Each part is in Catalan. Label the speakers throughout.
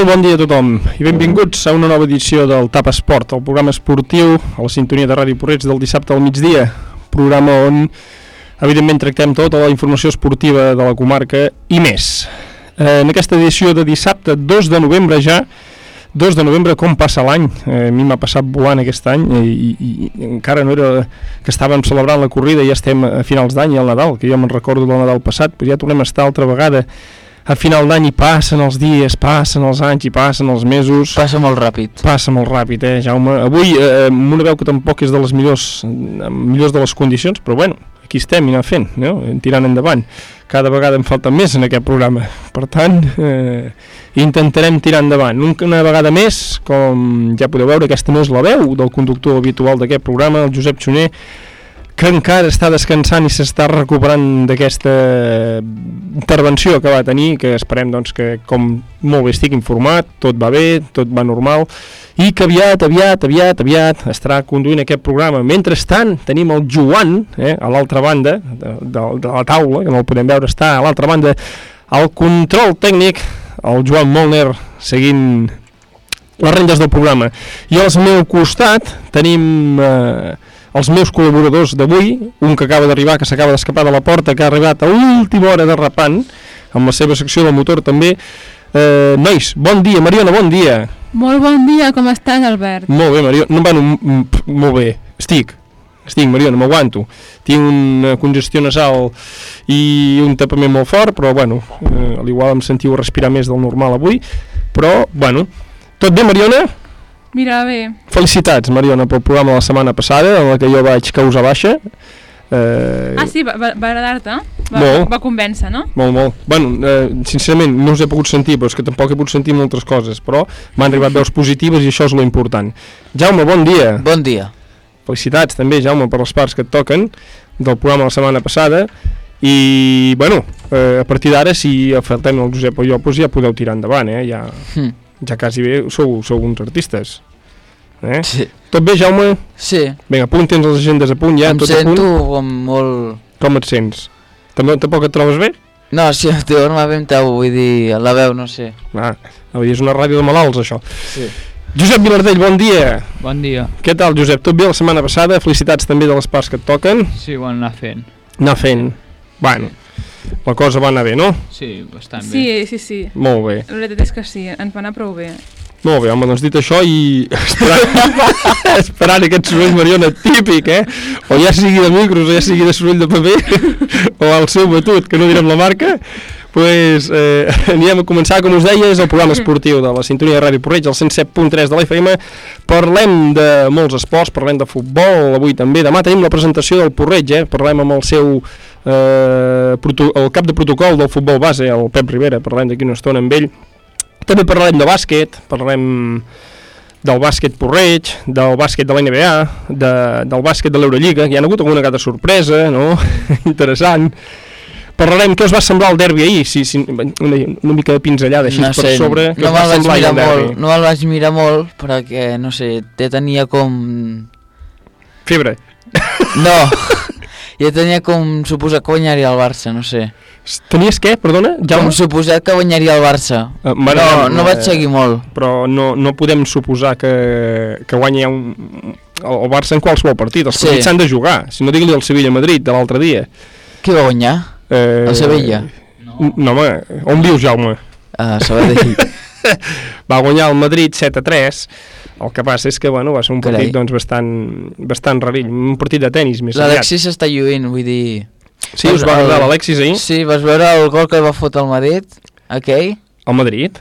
Speaker 1: Molt bon dia a tothom i benvinguts a una nova edició del TAP Esport, el programa esportiu a la sintonia de Ràdio Porreig del dissabte al migdia, programa on evidentment tractem tota la informació esportiva de la comarca i més. Eh, en aquesta edició de dissabte 2 de novembre ja 2 de novembre, com passa l'any? Eh, a mi m'ha passat volant aquest any i, i, i encara no era que estàvem celebrant la corrida i ja estem a finals d'any i al Nadal, que jo me'n recordo del Nadal passat, però ja tornem a estar altra vegada a final d'any i passen els dies, passen els anys i passen els mesos.
Speaker 2: Passa molt ràpid.
Speaker 1: Passa molt ràpid, eh, Jaume? Avui, eh, amb una veu que tampoc és de les millors, millors de les condicions, però bueno, aquí estem i anar fent, no? tirant endavant. Cada vegada em falta més en aquest programa. Per tant, eh, intentarem tirar endavant. Una vegada més, com ja podeu veure, aquesta no és la veu del conductor habitual d'aquest programa, el Josep Xuner, que encara està descansant i s'està recuperant d'aquesta intervenció que va tenir, que esperem doncs, que com molt bé estic informat, tot va bé, tot va normal, i que aviat, aviat, aviat, aviat estarà conduint aquest programa. Mentrestant, tenim el Joan, eh, a l'altra banda de, de, de la taula, que no el podem veure, està a l'altra banda, al control tècnic, el Joan Molner, seguint les rendes del programa. I al meu costat tenim... Eh, els meus col·laboradors d'avui, un que acaba d'arribar, que s'acaba d'escapar de la porta, que ha arribat a última hora de rapant, amb la seva secció del motor també. Eh, nois, bon dia, Mariona, bon dia.
Speaker 3: Molt bon dia, com estàs, Albert?
Speaker 1: Molt bé, Mariona, no, bueno, molt bé, estic, estic, Mariona, m'aguanto. Tinc una congestió nasal i un tapament molt fort, però bueno, eh, a l'igual em sentiu respirar més del normal avui, però, bueno, tot bé, Mariona?
Speaker 3: Mira, bé.
Speaker 1: Felicitats, Mariona, pel programa de la setmana passada, en la que jo vaig causar baixa.
Speaker 3: Eh... Ah, sí, va, va, agradar-te? Va,
Speaker 1: molt.
Speaker 3: va convèncer, no?
Speaker 1: Molt, molt. Bueno, eh, sincerament, no us he pogut sentir, però és que tampoc he pogut sentir moltes coses, però m'han arribat veus positives i això és lo important. Jaume, bon dia.
Speaker 2: Bon dia.
Speaker 1: Felicitats també, Jaume, per les parts que et toquen del programa de la setmana passada i, bueno, eh, a partir d'ara, si faltem el Josep o jo, doncs ja podeu tirar endavant, eh? Ja... Mm ja quasi bé sou, sou uns artistes. Eh?
Speaker 2: Sí.
Speaker 1: Tot bé, Jaume?
Speaker 2: Sí.
Speaker 1: Vinga, apunt, tens les agendes a punt ja?
Speaker 2: Em
Speaker 1: tot
Speaker 2: sento
Speaker 1: a punt?
Speaker 2: com molt...
Speaker 1: Com et sents? També, tampoc et trobes bé?
Speaker 2: No, sí, teu no ben teu, vull dir, la veu, no sé.
Speaker 1: Ah, és una ràdio de malalts, això.
Speaker 2: Sí.
Speaker 1: Josep Vilardell, bon dia.
Speaker 4: Bon dia.
Speaker 1: Què tal, Josep? Tot bé la setmana passada? Felicitats també de les parts que et toquen.
Speaker 4: Sí, ho anar fent.
Speaker 1: Anar fent. Bueno, la cosa va anar bé, no?
Speaker 4: Sí, bastant
Speaker 3: sí,
Speaker 4: bé.
Speaker 3: Sí, sí, sí.
Speaker 1: Molt bé.
Speaker 3: La veritat és que sí, ens va anar prou bé.
Speaker 1: Molt bé, home, doncs dit això i esperant, esperant aquest soroll Mariona típic, eh? O ja sigui de micros o ja sigui de soroll de paper o el seu batut, que no direm la marca pues, eh, anirem a començar, com us deia, és el programa esportiu de la sintonia de Ràdio Porreig, el 107.3 de l'FM. Parlem de molts esports, parlem de futbol, avui també. Demà tenim la presentació del Porreig, eh? parlem amb el seu eh, el cap de protocol del futbol base, el Pep Rivera, parlem d'aquí una estona amb ell. També parlarem de bàsquet, parlarem del bàsquet Porreig, del bàsquet de la NBA, de, del bàsquet de l'Eurolliga, hi ha hagut alguna gata sorpresa, no? Interessant. Parlarem què us va semblar el derbi ahir, si, si, una, una mica de pinzellada així no sé, per sobre.
Speaker 2: No, no me'l vaig mirar molt, no me'l vaig mirar molt perquè, no sé, te tenia com...
Speaker 1: Febre.
Speaker 2: No, ja tenia com suposat que guanyaria el Barça, no sé.
Speaker 1: Tenies què, perdona?
Speaker 2: Ja com suposat que guanyaria el Barça. Uh, no, no vaig seguir molt.
Speaker 1: Però no, no podem suposar que, que guanyi un, el Barça en qualsevol partit. Els partits s'han sí. de jugar. Si no, digui-li al Sevilla-Madrid de l'altre dia.
Speaker 2: Qui va guanyar?
Speaker 1: Eh,
Speaker 2: el Sevilla?
Speaker 1: No. no, home, on vius, Jaume?
Speaker 2: A uh, Sabadell.
Speaker 1: va guanyar el Madrid 7 a 3 el que passa és que bueno, va ser un partit doncs, bastant, bastant rarill, un partit de tennis més
Speaker 2: L'Alexis està lluint, vull dir...
Speaker 1: Sí, us va agradar l'Alexis ahir?
Speaker 2: Sí, vas veure el gol que va fotre el Madrid, aquell?
Speaker 1: El Madrid?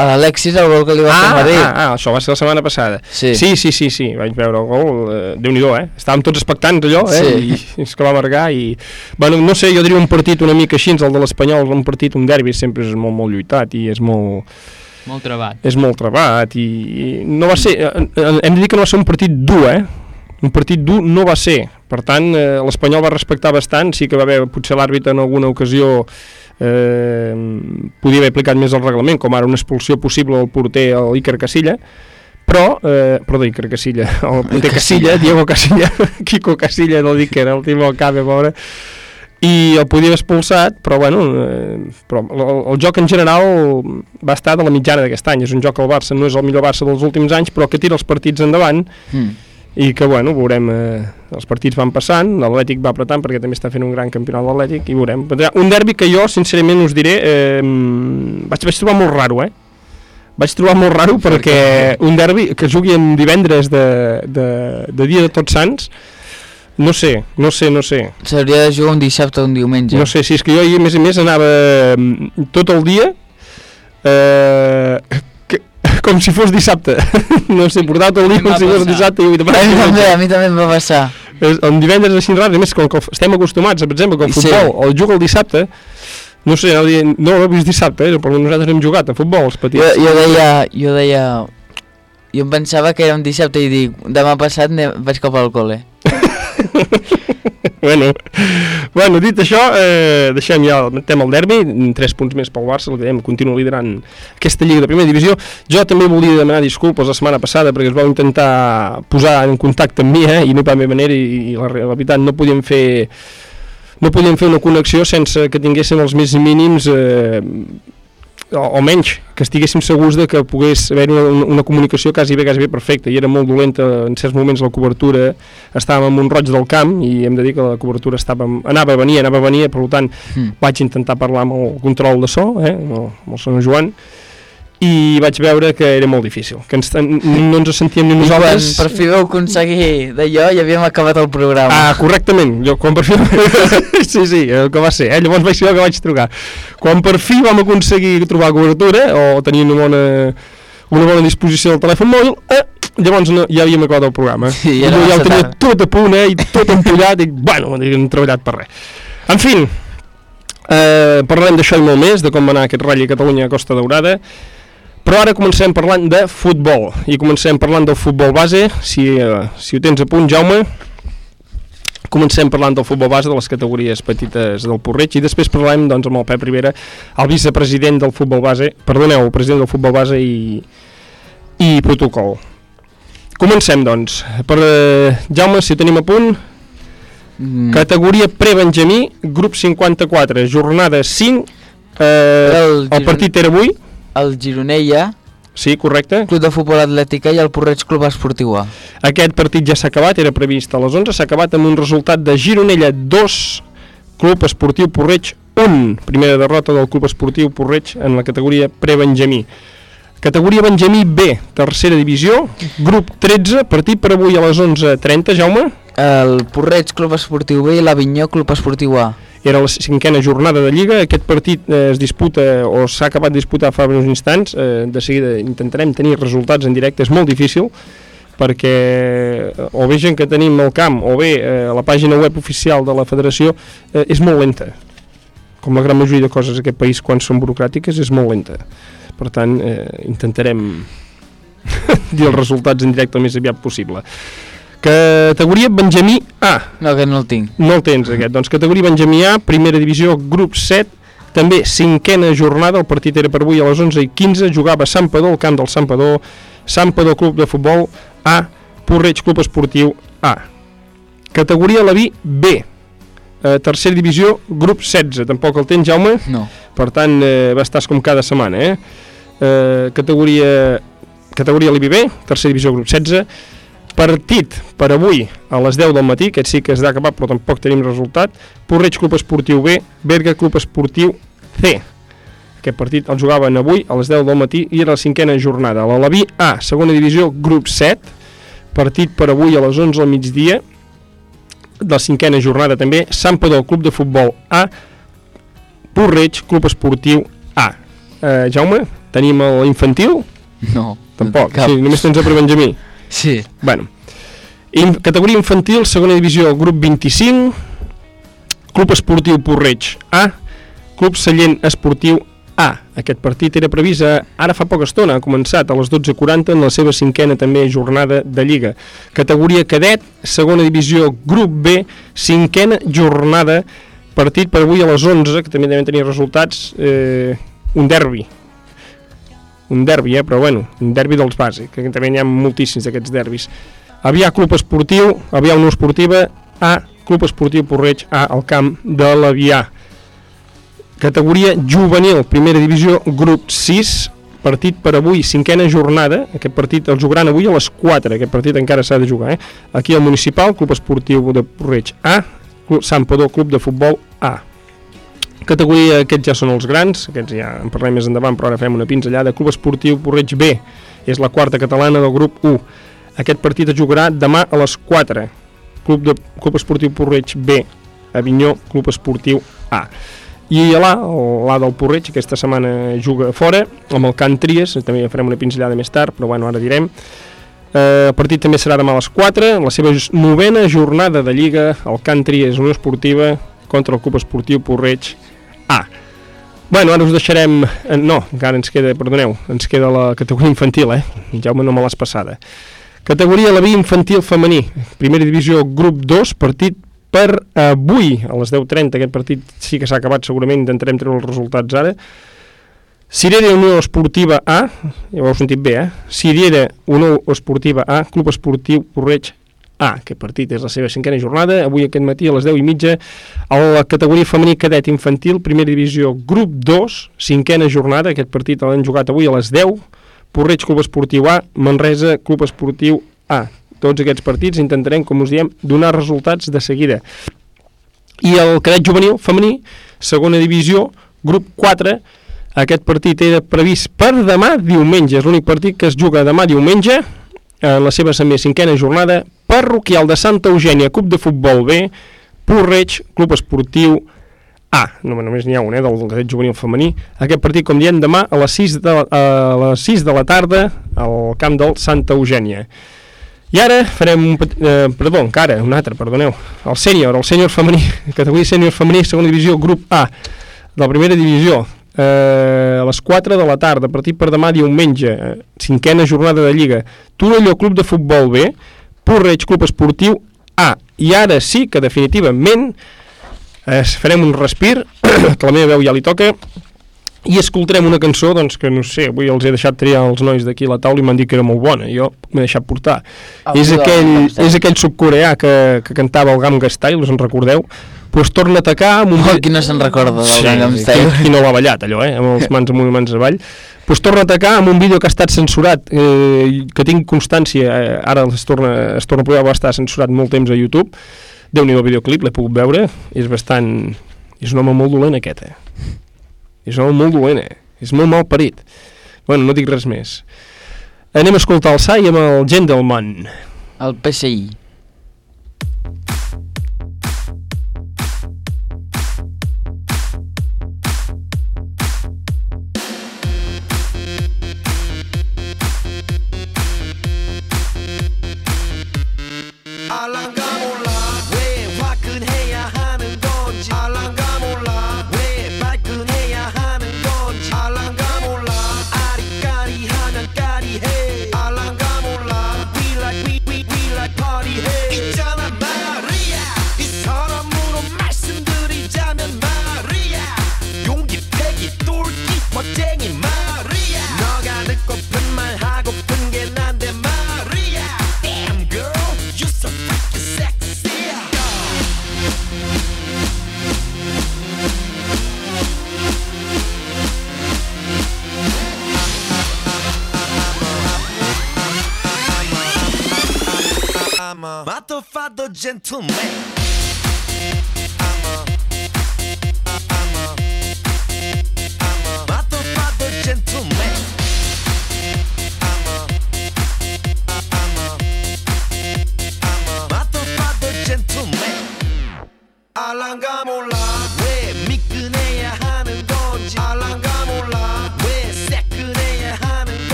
Speaker 2: A l'Alexis el gol que li va
Speaker 1: ah,
Speaker 2: fer el Madrid.
Speaker 1: Ah, ah, això va ser la setmana passada.
Speaker 2: Sí,
Speaker 1: sí, sí, sí, sí vaig veure el gol, eh, Déu-n'hi-do, eh? Estàvem tots expectants allò, eh?
Speaker 2: Sí.
Speaker 1: I és que va marcar i... Bueno, no sé, jo diria un partit una mica així, el de l'Espanyol, un partit, un derbi, sempre és molt, molt lluitat i és molt
Speaker 4: molt trebat.
Speaker 1: És molt trebat i, i no va ser... Eh, eh, hem de dir que no va ser un partit dur, eh? Un partit dur no va ser. Per tant, eh, l'Espanyol va respectar bastant, sí que va haver potser l'àrbitre en alguna ocasió eh, podia haver aplicat més el reglament, com ara una expulsió possible al porter, al Iker Casilla, però, eh, perdó, Iker Casilla, el porter Casilla, Diego Casilla, Kiko Casilla, no dic que era el Timó Cabe, pobre, i el podia haver expulsat, però bueno, eh, però el, el joc en general va estar de la mitjana d'aquest any, és un joc al Barça, no és el millor Barça dels últims anys, però que tira els partits endavant
Speaker 2: Mm.
Speaker 1: i que bueno, veurem eh, els partits van passant, l'Atlètic va apretant perquè també està fent un gran campionat l'Atlètic i veurem, un derbi que jo sincerament us diré eh, vaig, vaig trobar molt raro eh? vaig trobar molt raro perquè un derbi que jugui en divendres de, de, de dia de tots sants no sé, no sé, no sé
Speaker 2: S'hauria de jugar un dissabte o un diumenge.
Speaker 1: no sé, si és que jo ahir a més a més anava mm, tot el dia eh, que, com si fos dissabte no sé, portava tot el dia com si fos dissabte i
Speaker 2: A mi també, a mi també em va passar.
Speaker 1: en divendres així raro, a més com que el estem acostumats, per exemple, que el
Speaker 2: Sí.
Speaker 1: futbol el juga el dissabte, no sé, dient, no l'he vist dissabte, eh, però nosaltres hem jugat a futbol, els
Speaker 2: Jo,
Speaker 1: petits.
Speaker 2: jo deia, jo deia... Jo em pensava que era un dissabte i dic, demà passat vaig cap al col·le.
Speaker 1: bueno, bueno, dit això, eh, deixem ja el tema el derbi, tres punts més pel Barça, el que dèiem, continua liderant aquesta Lliga de Primera Divisió. Jo també volia demanar disculpes la setmana passada perquè es vau intentar posar en contacte amb mi, eh, i no hi va haver manera, i, i la, la veritat no podíem fer no podíem fer una connexió sense que tinguéssim els més mínims eh, o, o menys, que estiguéssim segurs de que pogués haver una, una comunicació quasi bé, quasi bé perfecta, i era molt dolenta en certs moments la cobertura, estàvem en un roig del camp i hem de dir que la cobertura estava, anava a venir, anava a venir, per tant
Speaker 2: Mm.
Speaker 1: vaig intentar parlar amb el control de so, eh, amb el, amb el senyor Joan, i vaig veure que era molt difícil, que ens, no ens sentíem ni
Speaker 2: I quan
Speaker 1: nosaltres...
Speaker 2: per fi vau aconseguir d'allò ja havíem acabat el programa.
Speaker 1: Ah, correctament, jo quan per fi... sí, sí, el que va ser, eh? llavors vaig ser jo que vaig trucar. Quan per fi vam aconseguir trobar cobertura, o tenir una bona, una bona disposició del telèfon mòbil, eh, llavors no, ja havíem acabat el programa.
Speaker 2: Sí,
Speaker 1: I ja
Speaker 2: massa
Speaker 1: ho tenia tot a punt, eh, i tot empollat, i bueno, no hem treballat per res. En fi, eh, parlarem d'això i molt més, de com va anar aquest Rally Catalunya a Costa Daurada, però ara comencem parlant de futbol, i comencem parlant del futbol base, si, eh, si ho tens a punt, Jaume, comencem parlant del futbol base, de les categories petites del Porreig, i després parlarem doncs, amb el Pep Rivera, el vicepresident del futbol base, perdoneu, el president del futbol base i, i protocol. Comencem, doncs. Per, eh, Jaume, si ho tenim a punt,
Speaker 2: Mm.
Speaker 1: categoria pre-Benjamí, grup 54, jornada 5, eh,
Speaker 2: El
Speaker 1: el partit era avui,
Speaker 2: El Gironella,
Speaker 1: sí, correcte.
Speaker 2: Club de Futbol Atlètica i el Porreig Club Esportiu A.
Speaker 1: Aquest partit ja s'ha acabat, era previst a les 11, s'ha acabat amb un resultat de Gironella 2, Club Esportiu Porreig 1, primera derrota del Club Esportiu Porreig en la categoria pre-Benjamí. Categoria Benjamí B, tercera divisió, grup 13, partit per avui a les 11.30, Jaume,
Speaker 2: El Porreig Club Esportiu B i l'Avinyó Club Esportiu A.
Speaker 1: era la cinquena jornada de Lliga, aquest partit eh, es disputa o s'ha acabat de disputar fa uns instants, eh, de seguida intentarem tenir resultats en directe, és molt difícil, perquè eh, o bé gent que tenim al camp o bé eh, la pàgina web oficial de la federació eh, és molt lenta. Com la gran majoria de coses d'aquest país quan són burocràtiques és molt lenta. Per tant eh, intentarem dir els resultats en directe el més aviat possible categoria Benjamí A.
Speaker 2: No, que no el tinc.
Speaker 1: no el tens aquest, doncs categoria Benjamí A, primera divisió, grup 7, també cinquena jornada, el partit era per avui a les 11 i 15, jugava Sant Padó, al camp del Sant Padó, Sant Padó Club de Futbol A, Porreig Club Esportiu A. Categoria Laví B, eh, tercera divisió, grup 16, tampoc el tens Jaume,
Speaker 2: No.
Speaker 1: per tant eh, va estar com cada setmana, eh? eh categoria categoria Laví B, tercera divisió, grup 16, partit per avui a les 10 del matí, aquest sí que es ha acabat però tampoc tenim resultat, Porreig Club Esportiu B, Berga Club Esportiu C. Aquest partit el jugaven avui a les 10 del matí i era la cinquena jornada. La Laví A, segona divisió, grup 7, partit per avui a les 11 al migdia, de la cinquena jornada també, Sant Padó Club de Futbol A, Porreig Club Esportiu A. Eh, Jaume, tenim l'infantil?
Speaker 2: No.
Speaker 1: Tampoc,
Speaker 2: Cap.
Speaker 1: sí, només tens el pre-Benjamí.
Speaker 2: Sí.
Speaker 1: Bueno, In, categoria infantil, segona divisió, grup 25, Club Esportiu Porreig A, Club Sallent Esportiu A. Aquest partit era previst ara fa poca estona, ha començat a les 12.40 en la seva cinquena també jornada de Lliga. Categoria cadet, segona divisió, grup B, cinquena jornada, partit per avui a les 11, que també devem tenir resultats, eh, un derbi, un derbi, eh? però bueno, un derbi dels base, que també n'hi ha moltíssims d'aquests derbis. Avià Club Esportiu, Avià Unió Esportiva, A, Club Esportiu Porreig A al camp de l'Avià. Categoria juvenil, primera divisió, grup 6, partit per avui, cinquena jornada, aquest partit el jugaran avui a les 4, aquest partit encara s'ha de jugar, eh? aquí al Municipal, Club Esportiu de Porreig A, Sant Padó, Club de Futbol A. Categoria, aquests ja són els grans, aquests ja en parlem més endavant, però ara fem una pinzellada. Club Esportiu Porreig B, és la quarta catalana del grup 1. Aquest partit es jugarà demà a les 4. Club, de, Club Esportiu Porreig B, Avinyó, Club Esportiu A. I l'A, l'A del Porreig, aquesta setmana juga fora, amb el Can Tries, també farem una pinzellada més tard, però bueno, ara direm. Eh, el partit també serà demà a les 4, la seva novena jornada de Lliga, el Can Tries Unió Esportiva contra el Club Esportiu Porreig A. Bueno, ara us deixarem... eh, No, encara ens queda, perdoneu, ens queda la categoria infantil, eh? Jaume no me l'has passada. Categoria la via infantil femení, primera divisió, grup 2, partit per avui, a les 10.30, aquest partit sí que s'ha acabat, segurament intentarem treure els resultats ara. Cirera Unió Esportiva A, ja ho heu sentit bé, eh? Cirera Unió Esportiva A, Club Esportiu Porreig A. Aquest partit és la seva cinquena jornada, avui aquest matí a les 10 i mitja, a la categoria femení cadet infantil, primera divisió, grup 2, cinquena jornada, aquest partit l'han jugat avui a les 10, Porreig Club Esportiu A, Manresa Club Esportiu A. Tots aquests partits intentarem, com us diem, donar resultats de seguida. I el cadet juvenil femení, segona divisió, grup 4, aquest partit era previst per demà diumenge, és l'únic partit que es juga demà diumenge, en la seva també cinquena jornada, parroquial de Santa Eugènia, Club de Futbol B, Porreig, Club Esportiu A. No, només n'hi ha un, eh, del cadet juvenil femení. Aquest partit, com diem, demà a les 6 de, la- a les 6 de la tarda al camp del Santa Eugènia. I ara farem un... Eh, perdó, encara, un altre, perdoneu. El sènior, el sènior femení, categoria sènior femení, segona divisió, grup A, de la primera divisió, eh, a les 4 de la tarda, partit per demà diumenge, eh, cinquena jornada de Lliga, Torelló Club de Futbol B, Porreig Club Esportiu A. I ara sí que definitivament eh, farem un respir, que la meva veu ja li toca, i escoltarem una cançó doncs, que no sé, avui els he deixat triar els nois d'aquí a la taula i m'han dit que era molt bona jo m'he deixat portar
Speaker 2: Ah,
Speaker 1: és aquell, és aquell subcoreà que, que cantava el Gamga Style, us en recordeu? Pues torna a atacar amb un...
Speaker 2: Oh, qui no se'n recorda del Gangnam Style?
Speaker 1: Qui, qui no l'ha ballat, allò, eh? Amb els mans amunt i mans avall. Pues torna a atacar amb un vídeo que ha estat censurat, eh, que tinc constància, eh, ara es torna, es torna a poder, va estar censurat molt temps a YouTube. Déu-n'hi-do el videoclip, l'he pogut veure, és bastant... És un home molt dolent aquest, eh? És un home molt dolent, eh? És molt mal parit. Bueno, no dic res més. Anem a escoltar el Sai amb el Gentleman.
Speaker 2: El PSI.
Speaker 5: Motherfucker gentleman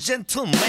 Speaker 5: gentleman.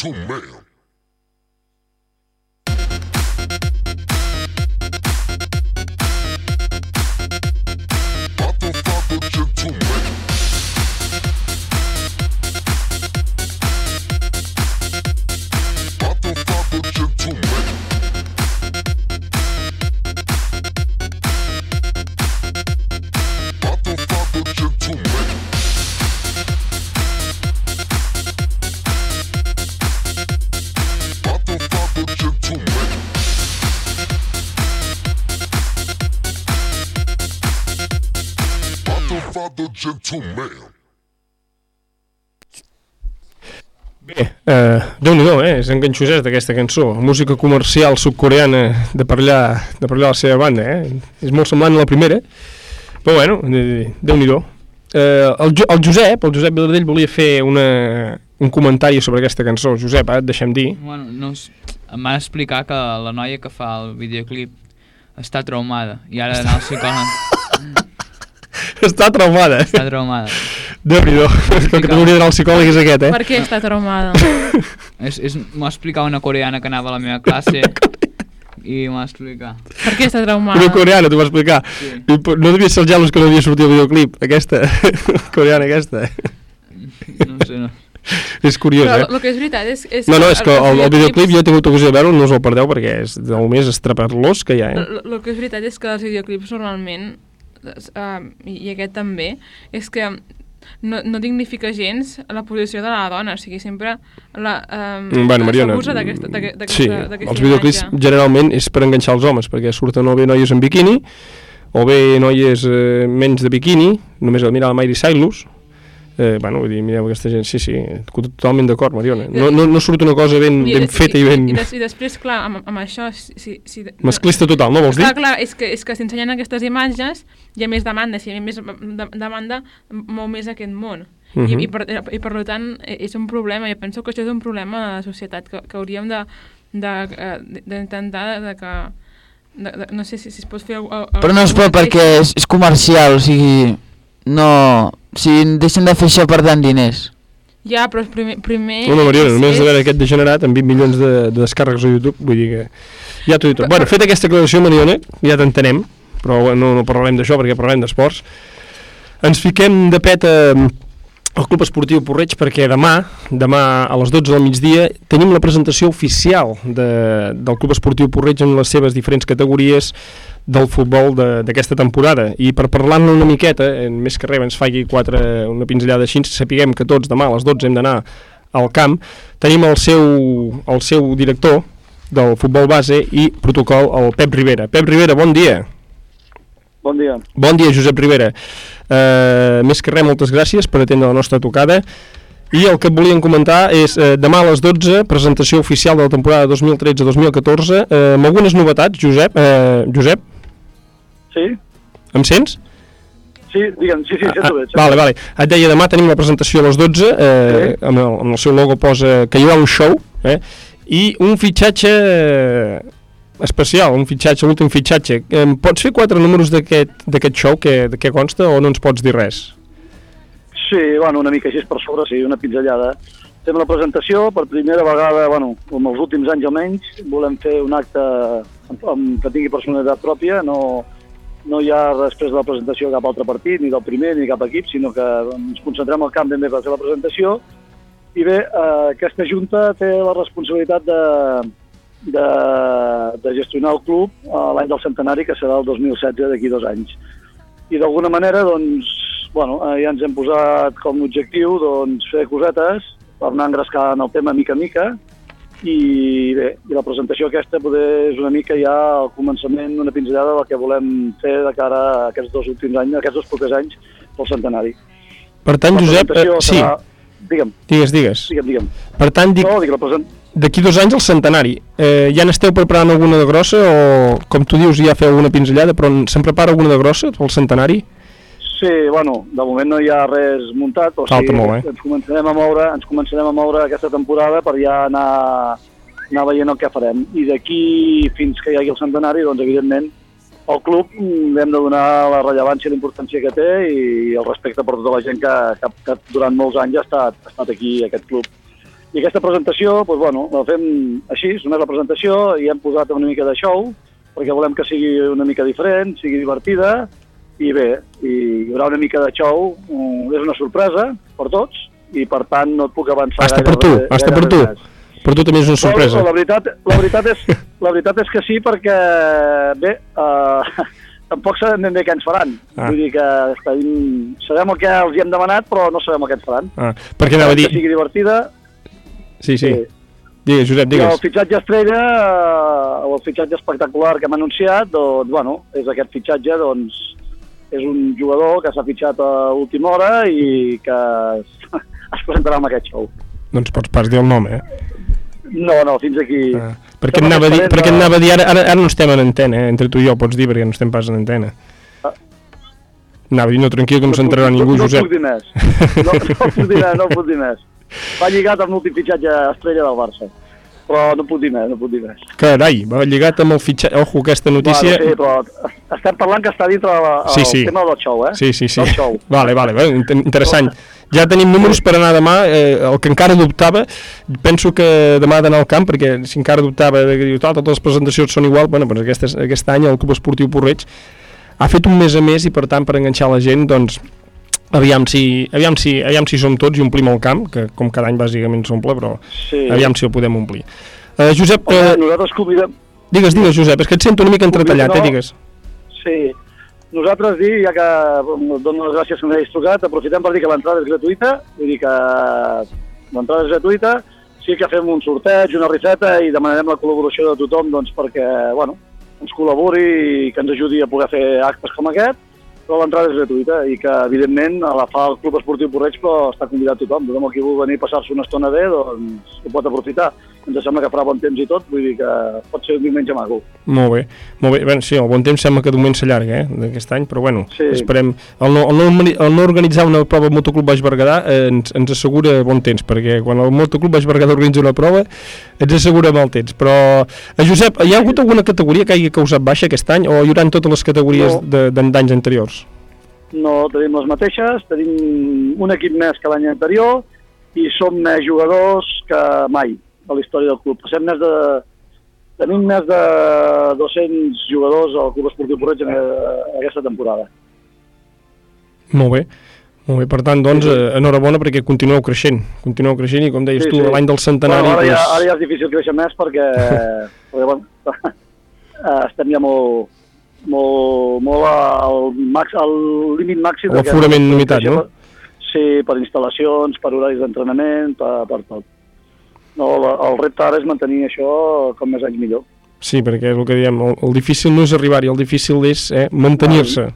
Speaker 6: to
Speaker 1: man. Eh, Déu-n'hi-do, eh? És enganxosès d'aquesta cançó. Música comercial sudcoreana de per allà, de per allà la seva banda, eh? És molt semblant a la primera, però bueno, eh, Déu-n'hi-do. Eh, el, jo, el Josep, el Josep Vilardell volia fer una, un comentari sobre aquesta cançó. Josep, ara et deixem dir.
Speaker 4: Bueno, no, em van explicar que la noia que fa el videoclip està traumada i ara anar al psicòleg
Speaker 1: Està traumada.
Speaker 4: està traumada.
Speaker 1: Déu-n'hi-do. El que t'hauria d'anar al psicòleg és aquest, eh?
Speaker 3: Per què està traumada?
Speaker 4: És, és, M'ho va explicar una coreana que anava a la meva classe i m'ho va explicar.
Speaker 3: Per què està traumada?
Speaker 1: Una coreana, t'ho va explicar.
Speaker 4: Sí.
Speaker 1: No devia ser el gelos que no havia sortit el videoclip, aquesta, coreana aquesta.
Speaker 4: No sé, no.
Speaker 1: És curiós,
Speaker 3: Però
Speaker 1: eh?
Speaker 3: el que és veritat és... és
Speaker 1: No, no, és que el, el videoclip jo he tingut ocasió de veure'l, no us el perdeu perquè és del més estraperlós que hi ha, eh?
Speaker 3: El, que és veritat és que els videoclips normalment, uh, i aquest també, és que no, no dignifica gens la posició de la dona, o sigui, sempre la,
Speaker 1: Mm, Bueno, Mariona,
Speaker 3: s'abusa d'aquesta d'aquesta-
Speaker 1: sí, els videoclips generalment és per enganxar els homes, perquè surten o bé noies en biquini, o bé noies eh, menys de biquini, només al mirar la Miley Cyrus, eh, bueno, vull dir, mireu aquesta gent, sí, sí, totalment d'acord, Mariona. No, no, no surt una cosa ben,
Speaker 3: I,
Speaker 1: ben feta i ben
Speaker 3: I, des, i després, clar, amb, amb això... Si, si,
Speaker 1: masclista total, no vols dir?
Speaker 3: Clar, clar, és que, és que s'ensenyen aquestes imatges, hi ha més demanda, si hi ha més de, demanda, mou més aquest món. Uh -huh.
Speaker 1: Mhm.
Speaker 3: I, i, per, I per tant eh, és un problema, jo penso que això és un problema de la societat, que, que hauríem de d'intentar de, de, d'intentar de que de, de, no sé si, si es pot fer
Speaker 2: Però no es pot perquè és, és comercial, o sigui... No... Sigui, deixen de fer això per tant diners.
Speaker 3: ja, però primer, primer
Speaker 1: Una Mariona,
Speaker 3: és-
Speaker 1: només de
Speaker 3: és-
Speaker 1: veure aquest degenerat amb 20 milions de, de descàrregues a YouTube, vull dir que ja t'ho he dit tot.
Speaker 3: Però-
Speaker 1: Bueno, fet aquesta aclaració, Mariona, ja t'entenem, però no, no parlarem d'això perquè parlarem d'esports. Ens fiquem de pet a, al Club Esportiu Porreig perquè demà, demà a les 12 del migdia, tenim la presentació oficial de, del Club Esportiu Porreig en les seves diferents categories del futbol de- d'aquesta temporada i per parlar-ne una miqueta, eh, més que res ens faci quatre, una pinzellada així, sapiguem que tots demà a les 12 hem d'anar al camp, tenim el seu, el seu director del futbol base i protocol, el Pep Rivera. Pep Rivera, bon dia.
Speaker 7: Bon dia.
Speaker 1: Bon dia, Josep Rivera. Uh, més que res, moltes gràcies per atendre la nostra tocada. I el que et volíem comentar és, eh, demà a les 12, presentació oficial de la temporada 2013-2014, eh, amb algunes novetats, Josep. Eh, Josep,
Speaker 7: Sí?
Speaker 1: em sents?
Speaker 7: Sí, digue'm, sí, sí, sento bé. sento
Speaker 1: vale, vale. Et deia, demà tenim la presentació a les 12, eh, amb, el, amb el seu logo posa que hi haurà un show, eh, i un fitxatge especial, un fitxatge, l'últim fitxatge. Em pots fer quatre números d'aquest d'aquest show, que, de què consta, o no ens pots dir res?
Speaker 7: Sí, bueno, una mica així per sobre, sí, una pinzellada. fem la presentació, per primera vegada, bueno, com els últims anys almenys, volem fer un acte amb, amb, que tingui personalitat pròpia, no, no hi ha després de la presentació cap altre partit, ni del primer ni cap equip, sinó que ens concentrem al camp ben bé per fer la presentació. I bé, eh, aquesta Junta té la responsabilitat de, de, de gestionar el club eh, l'any del centenari, que serà el 2016, d'aquí dos anys. I d'alguna manera, doncs, bueno, eh, ja ens hem posat com a objectiu doncs, fer cosetes per anar engrescant el tema mica a mica i bé, i la presentació aquesta poder és una mica ja al començament una pinzellada del que volem fer de cara a aquests dos últims anys, aquests dos propers anys pel centenari.
Speaker 1: Per tant,
Speaker 7: La
Speaker 1: Josep, eh, sí,
Speaker 7: serà- Digue'm,
Speaker 1: digues, digues.
Speaker 7: digue'm, digue'm.
Speaker 1: Per tant, dic,
Speaker 7: No, dic, la present...
Speaker 1: d'aquí dos anys el centenari. Eh, ja n'esteu preparant alguna de grossa o, com tu dius, ja feu alguna pinzellada, però se'n prepara alguna de grossa pel centenari?
Speaker 7: Sí, bueno, de moment no hi ha res muntat, o sigui,
Speaker 1: molt, eh?
Speaker 7: ens començarem a moure, ens començarem a moure aquesta temporada per ja anar, anar veient el que farem. I d'aquí fins que hi hagi el centenari, doncs evidentment el club mm, hem de donar la rellevància i la importància que té i el respecte per tota la gent que, que, que durant molts anys ha estat, ha estat aquí, aquest club. I aquesta presentació, doncs, bueno, la fem així, és només la presentació, i hem posat una mica de show, perquè volem que sigui una mica diferent, sigui divertida, i bé, i hi haurà una mica de mm, és una sorpresa per tots, i per tant no et puc avançar
Speaker 1: Hasta
Speaker 7: gaire
Speaker 1: per tu,
Speaker 7: res-
Speaker 1: hasta
Speaker 7: gaire
Speaker 1: per tu.
Speaker 7: res.
Speaker 1: Per tu també és una sorpresa.
Speaker 7: No, la, veritat, la, veritat és, la veritat és que sí, perquè, bé, uh, tampoc sabem ben bé què ens faran.
Speaker 1: Ah.
Speaker 7: Vull dir que estem, sabem el que els hi hem demanat, però no sabem el que ens faran.
Speaker 1: Ah, perquè anava a dir...
Speaker 7: Que sigui divertida.
Speaker 1: Sí, sí.
Speaker 7: sí.
Speaker 1: Digues, Josep,
Speaker 7: I el
Speaker 1: digues.
Speaker 7: fitxatge estrella, eh, o el fitxatge espectacular que hem anunciat, doncs, bueno, és aquest fitxatge, doncs, és un jugador que s'ha fitxat a última hora i que es, es presentarà amb aquest show.
Speaker 1: Doncs pots pas dir el nom, eh?
Speaker 7: No, no, fins aquí.
Speaker 1: Ah, perquè anava a dir,
Speaker 7: diferents,
Speaker 1: perquè anava a dir ara, ara, ara no estem en antena, eh? entre tu i jo, pots dir, perquè no estem pas en antena.
Speaker 7: Ah.
Speaker 1: Anava a dir, no, tranquil, que no s'entrarà ningú,
Speaker 7: no,
Speaker 1: Josep.
Speaker 7: No puc dir més. No, no puc dir més, no puc dir més. Va lligat amb l'últim fitxatge estrella del Barça. Però no puc dir més, no puc dir més.
Speaker 1: Carai, va lligat amb el fitxatge... Ojo, aquesta notícia...
Speaker 7: Bueno, sí, però estem parlant que està dintre la, el
Speaker 1: Sí, sí.
Speaker 7: tema del show, eh?
Speaker 1: Sí, sí, sí.
Speaker 7: Del show.
Speaker 1: Vale, vale, vale, inter- interessant. Ja tenim números per anar demà, eh, el que encara dubtava, penso que demà ha d'anar al camp, perquè si encara dubtava de que "Tal, totes les presentacions són igual, bueno, doncs aquest, aquest any el Club Esportiu Porreig ha fet un mes a més i per tant per enganxar la gent, doncs aviam si, aviam si, aviam si som tots i omplim el camp, que com cada any bàsicament s'omple, però
Speaker 7: Sí.
Speaker 1: aviam si el podem omplir. Eh, Josep,
Speaker 7: Home,
Speaker 1: eh,
Speaker 7: nosaltres convidem...
Speaker 1: digues, digues, Josep, és que et sento una mica entretallat, eh, digues.
Speaker 7: Sí. Nosaltres dir, ja que dono les gràcies que m'hagis trucat, aprofitem per dir que l'entrada és gratuïta, vull dir que l'entrada és gratuïta, sí que fem un sorteig, una rifeta i demanarem la col·laboració de tothom doncs, perquè bueno, ens col·labori i que ens ajudi a poder fer actes com aquest, però l'entrada és gratuïta i que, evidentment, a la fa el Club Esportiu Porreig, però està convidat tothom. Tothom el que vulgui venir a passar-se una estona bé, doncs ho pot aprofitar. Ens sembla que farà bon temps i tot, vull dir que pot ser un diumenge maco.
Speaker 1: Molt bé, molt bé. Bueno, sí, el bon temps sembla que de moment s'allarga, eh, d'aquest any, però bueno,
Speaker 7: Sí.
Speaker 1: esperem... El no, el, no, el no organitzar una prova al Motoclub Baix Berguedà eh, ens, ens assegura bon temps, perquè quan el Motoclub Baix Berguedà organitza una prova ens assegura mal temps. Però, eh, Josep, hi ha hagut alguna categoria que hagi causat baixa aquest any o hi haurà totes les categories
Speaker 7: No.
Speaker 1: d'anys anteriors?
Speaker 7: No tenim les mateixes, tenim un equip més que l'any anterior i som més jugadors que mai a la història del club. Passem més de... Tenim més de 200 jugadors al Club Esportiu Porreig en eh, aquesta temporada.
Speaker 1: Molt bé. Molt bé, per tant, doncs, eh, enhorabona perquè continueu creixent, continueu creixent i com deies
Speaker 7: Sí,
Speaker 1: tu,
Speaker 7: sí.
Speaker 1: l'any del centenari...
Speaker 7: Bueno, ara, ja,
Speaker 1: doncs,
Speaker 7: ara ja és difícil créixer més perquè, perquè bueno, eh, estem ja molt, molt, molt al, max, al límit màxim.
Speaker 1: L'aforament limitat, no?
Speaker 7: Sí, per instal·lacions, per horaris d'entrenament, per, per tot. No, la, el repte ara és mantenir això com més anys millor.
Speaker 1: Sí, perquè és el que diem, el, el difícil no és arribar-hi, el difícil és eh, mantenir-se.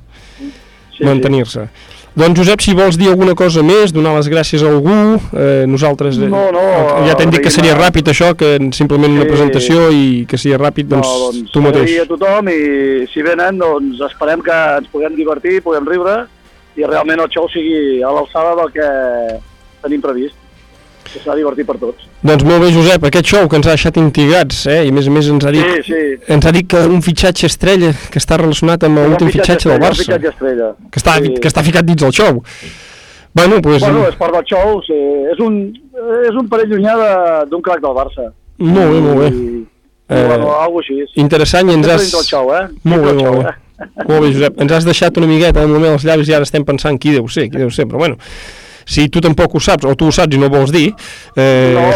Speaker 7: Sí,
Speaker 1: mantenir-se. Doncs Josep, si vols dir alguna cosa més, donar les gràcies a algú, eh, nosaltres... Eh,
Speaker 7: No, no,
Speaker 1: ja t'hem dit que seria ràpid això, que simplement una
Speaker 7: Sí.
Speaker 1: presentació i que seria ràpid, doncs,
Speaker 7: no, doncs
Speaker 1: tu mateix.
Speaker 7: agrair a tothom i si venen, doncs esperem que ens puguem divertir, puguem riure i realment el show sigui a l'alçada del que tenim previst. Que serà divertit per tots.
Speaker 1: Doncs molt bé, Josep, aquest show que ens ha deixat intrigats, eh, i a més a més ens ha dit,
Speaker 7: Sí, sí.
Speaker 1: ens ha dit que un fitxatge estrella que està relacionat amb l'últim
Speaker 7: fitxatge
Speaker 1: fitxatge del
Speaker 7: estrella, un
Speaker 1: Barça,
Speaker 7: fitxatge estrella.
Speaker 1: que està,
Speaker 7: Sí.
Speaker 1: que està ficat dins el show. Bueno, pues,
Speaker 7: Bueno, és part del show, sí. és, un, és un parell llunyà de- d'un crac del Barça.
Speaker 1: molt bé, molt bé.
Speaker 7: I,
Speaker 1: Eh,
Speaker 7: eh, bueno, així.
Speaker 1: Interessant i ens has...
Speaker 7: show, eh?
Speaker 1: Molt bé, molt bé.
Speaker 7: eh?
Speaker 1: Molt bé, Josep. Ens has deixat una miqueta de moment els llavis i ara estem pensant qui deu ser, qui deu ser, però bueno, si tu tampoc ho saps, o tu ho saps i no vols dir... Eh...
Speaker 7: No,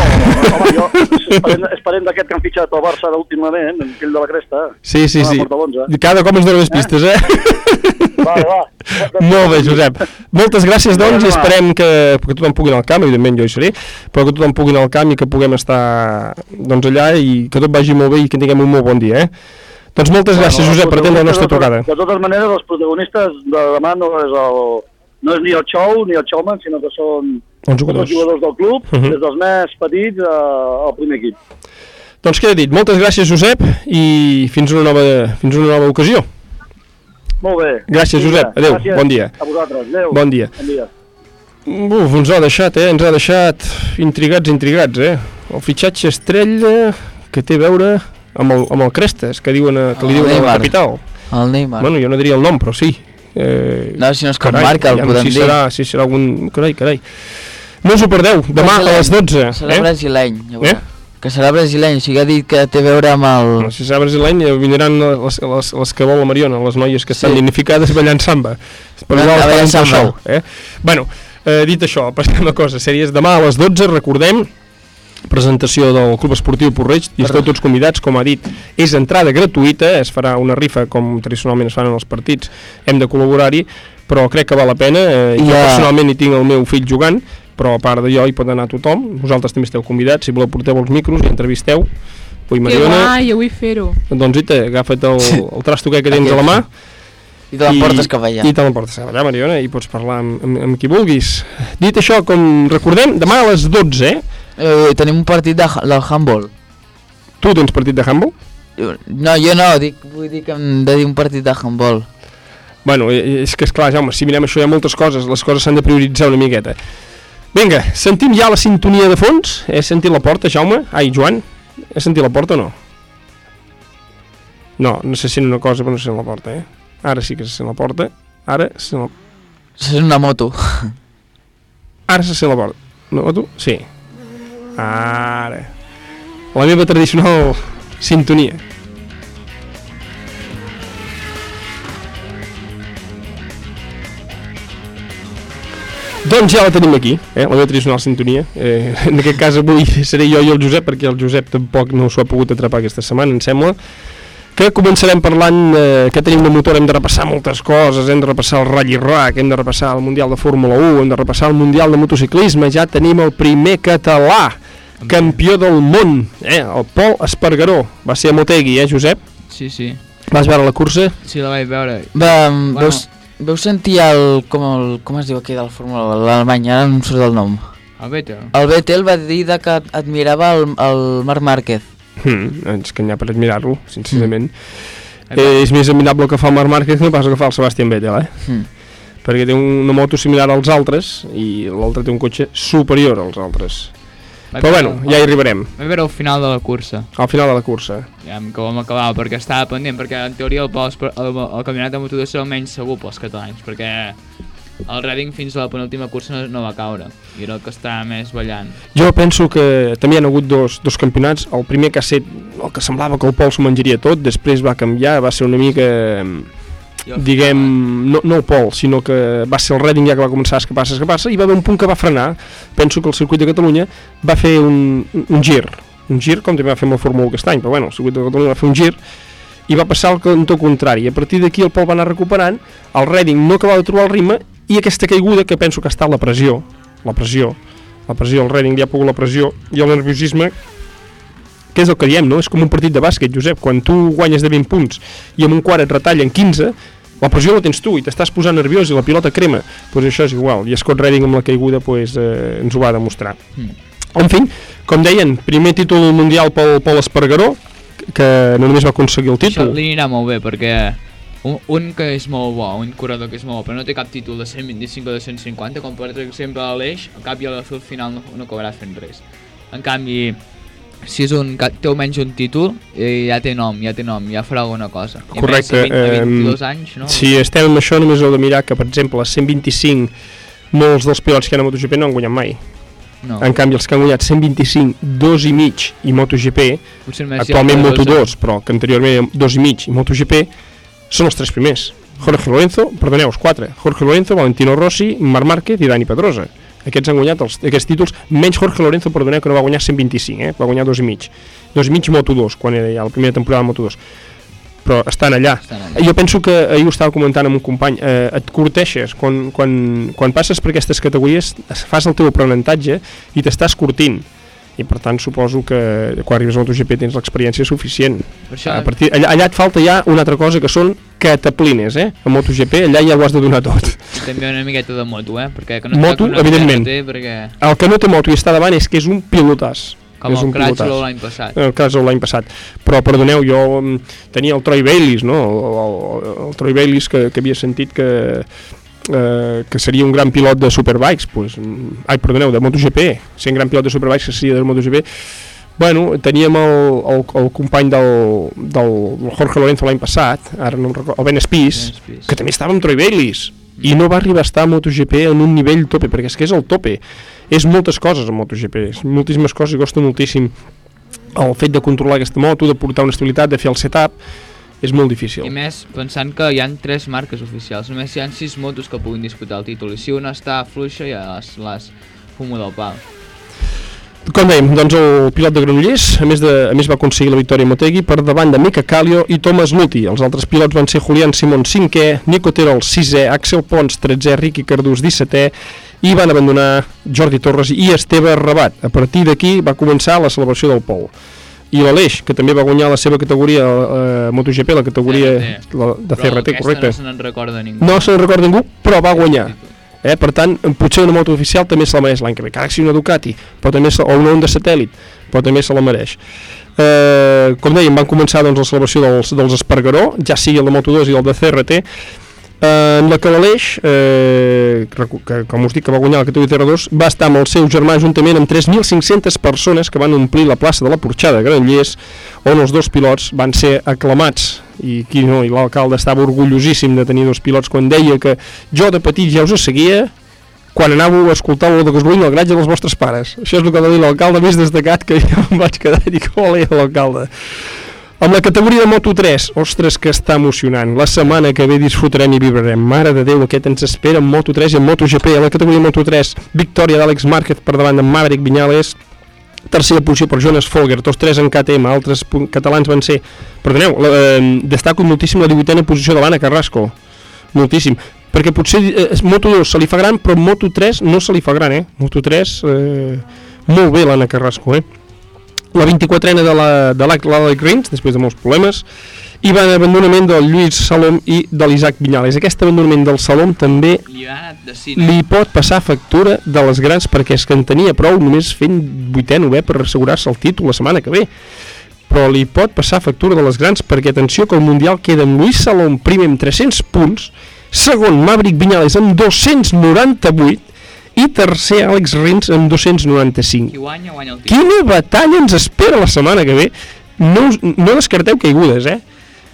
Speaker 7: home, jo és parent d'aquest que han fitxat al Barça últimament, el fill de la cresta.
Speaker 1: Sí, sí, sí. Cada cop ens dona més pistes, eh?
Speaker 7: Va, va.
Speaker 1: Molt bé, Josep. Moltes gràcies, doncs, i esperem que, que tothom pugui anar al camp, evidentment jo hi seré, però que tothom pugui anar al camp i que puguem estar doncs, allà i que tot vagi molt bé i que tinguem un molt bon dia, eh? Doncs moltes gràcies,
Speaker 7: Bueno,
Speaker 1: Josep, per atendre la nostra trucada.
Speaker 7: De totes maneres, els protagonistes de demà no és, el, no és ni el show ni el showman, sinó que són
Speaker 1: Els jugadors.
Speaker 7: els jugadors del club,
Speaker 1: Mhm.
Speaker 7: des dels més petits eh, al primer equip.
Speaker 1: Doncs queda dit. Moltes gràcies, Josep, i fins una nova, fins una nova ocasió.
Speaker 7: Molt bé.
Speaker 1: Gràcies, Josep. Adéu,
Speaker 7: gràcies
Speaker 1: bon dia.
Speaker 7: A vosaltres. Adéu.
Speaker 1: Bon dia.
Speaker 7: Bon dia.
Speaker 1: Uf, ens ha deixat, eh? Ens ha deixat intrigats, intrigats, eh? El fitxatge estrella que té a veure amb el, amb el Crestes, que diuen a, que li
Speaker 2: El
Speaker 1: diuen a la
Speaker 2: Neymar.
Speaker 1: capital.
Speaker 2: El Neymar.
Speaker 1: Bueno, jo no diria el nom, però sí. Eh,
Speaker 2: no, si no és com
Speaker 1: carai,
Speaker 2: marca, el
Speaker 1: aviam
Speaker 2: podem
Speaker 1: si
Speaker 2: dir.
Speaker 1: Serà, si serà algun... Carai, carai. No us ho perdeu, demà a les 12.
Speaker 2: Serà
Speaker 1: Eh?
Speaker 2: brasileny, ja
Speaker 1: Eh?
Speaker 2: Que serà brasileny, o sigui, ha dit que té a veure amb el...
Speaker 1: No, si serà brasileny, vindran les, les, les que vol la Mariona, les noies que estan
Speaker 2: Sí.
Speaker 1: dignificades ballant samba. Per igual
Speaker 2: ballant samba.
Speaker 1: eh? Bueno, eh, dit això, passem a coses sèries. Demà a les 12, recordem, presentació del Club Esportiu Porreig, i esteu tots convidats, com ha dit, és entrada gratuïta, es farà una rifa com tradicionalment es fan en els partits, hem de col·laborar-hi, però crec que val la pena, eh, jo
Speaker 2: Ja.
Speaker 1: personalment hi tinc el meu fill jugant, però a part de jo hi pot anar tothom, vosaltres també esteu convidats, si voleu porteu els micros i entrevisteu, Ui,
Speaker 3: Que
Speaker 1: Mariona,
Speaker 3: guai, jo vull fer-ho.
Speaker 1: doncs ita, agafa't el, el trasto que tens a la mà
Speaker 2: I te l'emportes cap allà.
Speaker 1: i te l'emportes cap allà, Mariona, i pots parlar amb, amb, amb qui vulguis. Dit això, com recordem, demà a les 12, eh?
Speaker 2: Eh, tenim un partit de, del handball.
Speaker 1: Tu tens partit de handball?
Speaker 2: No, jo no, dic, vull dir que hem de dir un partit de handball.
Speaker 1: Bueno, és que és clar, Jaume, si mirem això hi ha moltes coses, les coses s'han de prioritzar una miqueta. Vinga, sentim ja la sintonia de fons? He sentit la porta, Jaume? Ai, Joan? He sentit la porta o no? No, no se sent una cosa però no se sent la porta, eh? Ara sí que se sent la porta. Ara se sent la...
Speaker 2: És una moto.
Speaker 1: Ara se sent la porta. No, tu? Sí. Ara. La meva tradicional sintonia. Doncs ja la tenim aquí, eh? la meva tradicional sintonia. Eh, en aquest cas avui seré jo i el Josep, perquè el Josep tampoc no s'ho ha pogut atrapar aquesta setmana, em sembla. Que començarem parlant eh, que tenim de motor, hem de repassar moltes coses, hem de repassar el Rally Rack, hem de repassar el Mundial de Fórmula 1, hem de repassar el Mundial de motociclisme, ja tenim el primer català, campió del món, eh? el Pol Espargaró, va ser a Motegi, eh Josep?
Speaker 4: Sí, sí.
Speaker 1: Vas veure la cursa?
Speaker 4: Sí, la vaig veure.
Speaker 2: Va,
Speaker 4: Bueno.
Speaker 2: veus, veus sentir el, com, el, com es diu aquí del Fórmula 1, l'Alemany, ara no em surt el nom.
Speaker 4: El Vettel.
Speaker 2: El Vettel va dir de que admirava el, el Marc Márquez.
Speaker 1: Mm, és que n'hi ha per admirar-lo, sincerament.
Speaker 4: Mm.
Speaker 1: Eh, és més admirable el que fa el Marc Márquez que no pas el que fa el Sebastián Vettel, eh?
Speaker 2: Mm.
Speaker 1: Perquè té una moto similar als altres i l'altre té un cotxe superior als altres.
Speaker 4: Vaig
Speaker 1: Però bueno, ja hi arribarem,
Speaker 4: Vaig veure el final de la cursa.
Speaker 1: al final de la cursa.
Speaker 4: Ja que vam acabar, perquè estava pendent, perquè en teoria el, pol, el, el campionat de moto2 serà menys segur pels catalans, perquè el Reading fins a la penúltima cursa no, no va caure, i era el que estava més ballant.
Speaker 1: Jo penso que també hi ha hagut dos, dos campionats, el primer que ha set el que semblava que el Pol s'ho menjaria tot, després va canviar, va ser una mica, diguem, no, no el Pol, sinó que va ser el Reading ja que va començar a escapar-se, escapar-se, i va haver un punt que va frenar, penso que el circuit de Catalunya va fer un, un gir, un gir com també va fer amb el Fórmula 1 aquest any, però bueno, el circuit de Catalunya va fer un gir, i va passar el cantó contrari. A partir d'aquí el Pol va anar recuperant, el Reading no acabava de trobar el ritme i aquesta caiguda que penso que ha estat la pressió, la pressió, la pressió, el Reading li ha pogut la pressió i el nerviosisme que és el que diem, no? És com un partit de bàsquet, Josep, quan tu guanyes de 20 punts i amb un quart et retallen 15, la pressió la tens tu i t'estàs posant nerviós i la pilota crema, doncs això és igual. I Scott Redding amb la caiguda pues, eh, ens ho va demostrar.
Speaker 4: Mm.
Speaker 1: En fi, com deien, primer títol mundial pel, pel Espargaró, que no només va aconseguir el
Speaker 4: Això
Speaker 1: títol,
Speaker 4: li anirà molt bé, perquè un, un que és molt bo, un corredor que és molt bo, però no té cap títol de 125 o de 150, com per exemple l'Aleix, al cap i a la fi al final no, no acabarà fent res. En canvi, si és un que té almenys un títol, eh, ja té nom, ja té nom, ja farà alguna cosa. I
Speaker 1: Correcte,
Speaker 4: Més, a 20, a
Speaker 1: ehm,
Speaker 4: 22 anys, no?
Speaker 1: Si estem amb això, només heu de mirar que, per exemple, a 125 molts dels pilots que hi ha a MotoGP no han guanyat mai.
Speaker 4: No,
Speaker 1: En canvi, els que han guanyat 125, 2 i mig i MotoGP, actualment
Speaker 4: dos,
Speaker 1: Moto2, però que anteriorment 2 i mig i MotoGP, són els tres primers. Jorge Lorenzo, perdoneu, els quatre. Jorge Lorenzo, Valentino Rossi, Marc Márquez i Dani Pedrosa. Aquests han guanyat els, aquests títols, menys Jorge Lorenzo, perdoneu, que no va guanyar 125, eh? va guanyar 2 i mig. 2 i mig Moto2, quan era ja la primera temporada de Moto2. Però estan allà.
Speaker 4: Estan allà.
Speaker 1: Jo penso que ahir ho estava comentant amb un company, eh, et curteixes, quan, quan, quan passes per aquestes categories es- fas el teu aprenentatge i t'estàs curtint i per tant suposo que quan arribes a MotoGP tens l'experiència suficient
Speaker 4: això,
Speaker 1: a partir, allà, allà et falta ja una altra cosa que són cataplines, eh? A MotoGP allà ja ho has de donar tot.
Speaker 4: també una miqueta de moto, eh? Perquè que no
Speaker 1: Moto, evidentment.
Speaker 4: Té, perquè,
Speaker 1: El que no té moto i està davant és que és un pilotàs.
Speaker 4: com
Speaker 1: és
Speaker 4: el Cratchlow l'any passat.
Speaker 1: el de l'any passat però perdoneu, jo mm, tenia el Troy Bayliss no? el, el, el Troy Bayliss que, que havia sentit que eh, que seria un gran pilot de Superbikes pues, ai, perdoneu, de MotoGP sent gran pilot de Superbikes que seria de MotoGP. Bueno, teníem el, el, el company del, del Jorge Lorenzo l'any passat, ara no recordo, el Ben Spies,
Speaker 4: Ben Spies.
Speaker 1: que també estava amb Troy Bayliss i no va arribar a estar a MotoGP en un nivell tope, perquè és que és el tope. És moltes coses a MotoGP, és moltíssimes coses i costa moltíssim el fet de controlar aquesta moto, de portar una estabilitat, de fer el setup, és molt difícil.
Speaker 4: I més, pensant que hi han tres marques oficials, només hi han sis motos que puguin disputar el títol, i si una està fluixa ja les, les fumo del pal.
Speaker 1: Com dèiem, doncs el pilot de Granollers, a més, de, a més va aconseguir la victòria a Motegi per davant de Mika Kallio i Thomas Luthi. Els altres pilots van ser Julián Simón 5è, Nico Terol 6è, Axel Pons 13è, Ricky Cardús 17è i van abandonar Jordi Torres i Esteve Rabat. A partir d'aquí va començar la celebració del Pol. I l'Aleix, que també va guanyar la seva categoria a MotoGP, la categoria
Speaker 4: CRT.
Speaker 1: la, de
Speaker 4: Però
Speaker 1: CRT, correcte.
Speaker 4: no se n'en recorda ningú.
Speaker 1: No se'n recorda ningú, però va guanyar. Eh? Per tant, potser una moto oficial també se la mereix l'any que ve. Encara que sigui una Ducati, però també se, o una Honda satèl·lit, però també se la mereix. Eh, com dèiem, van començar doncs, la celebració dels, dels Espargaró, ja sigui el de Moto2 i el de CRT, eh, en la que l'Aleix, eh, que, com us dic, que va guanyar la categoria TR2, va estar amb el seu germà juntament amb 3.500 persones que van omplir la plaça de la Porxada de Granollers, on els dos pilots van ser aclamats i qui no, i l'alcalde estava orgullosíssim de tenir dos pilots quan deia que jo de petit ja us seguia quan anàveu a escoltar de gasolina al garatge dels vostres pares. Això és el que va dir l'alcalde més destacat que jo em vaig quedar i dic, ole, l'alcalde. Amb la categoria de Moto3, ostres que està emocionant. La setmana que ve disfrutarem i vibrarem. Mare de Déu, aquest ens espera en Moto3 i en MotoGP. A la categoria Moto3, victòria d'Àlex Márquez per davant de Maverick Viñales, tercera posició per Jonas Folger, tots tres en KTM, altres catalans van ser... Perdoneu, eh, destaco moltíssim la 18a posició de l'Anna Carrasco, moltíssim, perquè potser eh, Moto2 se li fa gran, però Moto3 no se li fa gran, eh? Moto3, eh, molt bé l'Anna Carrasco, eh? La 24a de la de l'A- l'Alec Rins, després de molts problemes, i va abandonament del Lluís Salom i de l'Isaac Vinyales. Aquest abandonament del Salom també
Speaker 4: Li
Speaker 1: li pot passar factura de les grans perquè és que en tenia prou només fent 8è, 9è per assegurar-se el títol la setmana que ve però li pot passar factura de les grans perquè atenció que el Mundial queda amb Luis Salom primer amb 300 punts segon Maverick Viñales amb 298 i tercer Àlex Rins amb 295
Speaker 4: Qui guanya, guanya el títol.
Speaker 1: quina batalla ens espera la setmana que ve no, no descarteu caigudes eh?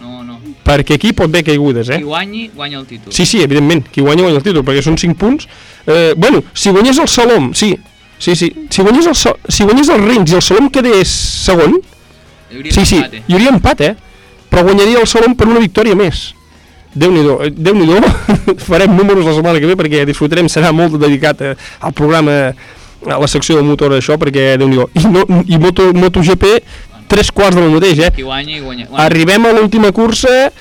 Speaker 4: No, no.
Speaker 1: perquè aquí pot haver caigudes eh?
Speaker 4: Qui guanyi, guanya el títol.
Speaker 1: Sí, sí, evidentment, qui guanya guanya el títol, perquè són 5 punts. Eh, bueno, si guanyés el Salom, sí, sí, sí, si guanyés el, Sa- si guanyés el Rins i el Salom quedés segon,
Speaker 4: Hi hauria
Speaker 1: sí, sí,
Speaker 4: eh?
Speaker 1: hi hauria empat, eh? Però guanyaria el Salom per una victòria més. Déu-n'hi-do, eh, Déu-n'hi-do, farem números la setmana que ve perquè disfrutarem, serà molt dedicat a, al programa, a la secció del motor això, perquè Déu-n'hi-do. I, no, i Moto, MotoGP, tres quarts del mateix, eh?
Speaker 4: Qui guanyi, guanya. guanya.
Speaker 1: Arribem a l'última cursa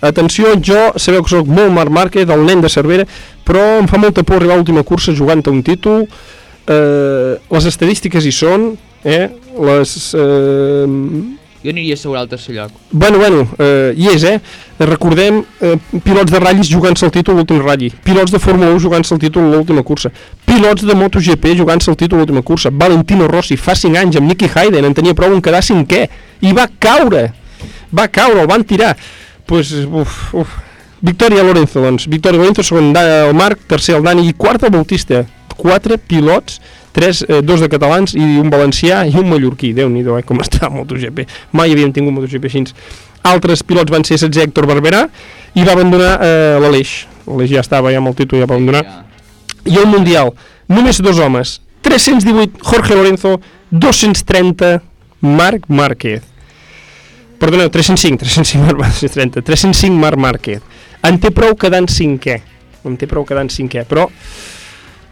Speaker 1: Atenció, jo sabeu que sóc molt Marc Márquez, el nen de Cervera, però em fa molta por arribar a l'última cursa jugant a un títol. Eh, les estadístiques hi són, eh? Les, eh,
Speaker 4: Jo aniria a assegurar el tercer lloc.
Speaker 1: bueno, bueno, eh, hi és, eh? Recordem eh, pilots de ratllis jugant-se el títol l'últim ratlli, pilots de Fórmula 1 jugant-se el títol l'última cursa, pilots de MotoGP jugant-se el títol l'última cursa, Valentino Rossi fa 5 anys amb Nicky Hayden, en tenia prou en quedar cinquè, i va caure, va caure, el van tirar. Pues, uf, uf. Victòria Lorenzo, doncs. Victòria Lorenzo, segon el Marc, tercer el Dani i quart el Bautista. Quatre pilots, tres, eh, dos de catalans i un valencià i un mallorquí. déu nhi eh, com està MotoGP. Mai havíem tingut MotoGP així. Altres pilots van ser 16 Héctor Barberà i va abandonar eh, l'Aleix. L'Aleix ja estava ja amb el títol, ja va abandonar. I el Mundial, només dos homes, 318 Jorge Lorenzo, 230 Marc Márquez. Perdoneu, 305, 305 Marc 330, 305 Marc Márquez. En té prou quedant cinquè. En té prou quedant cinquè, però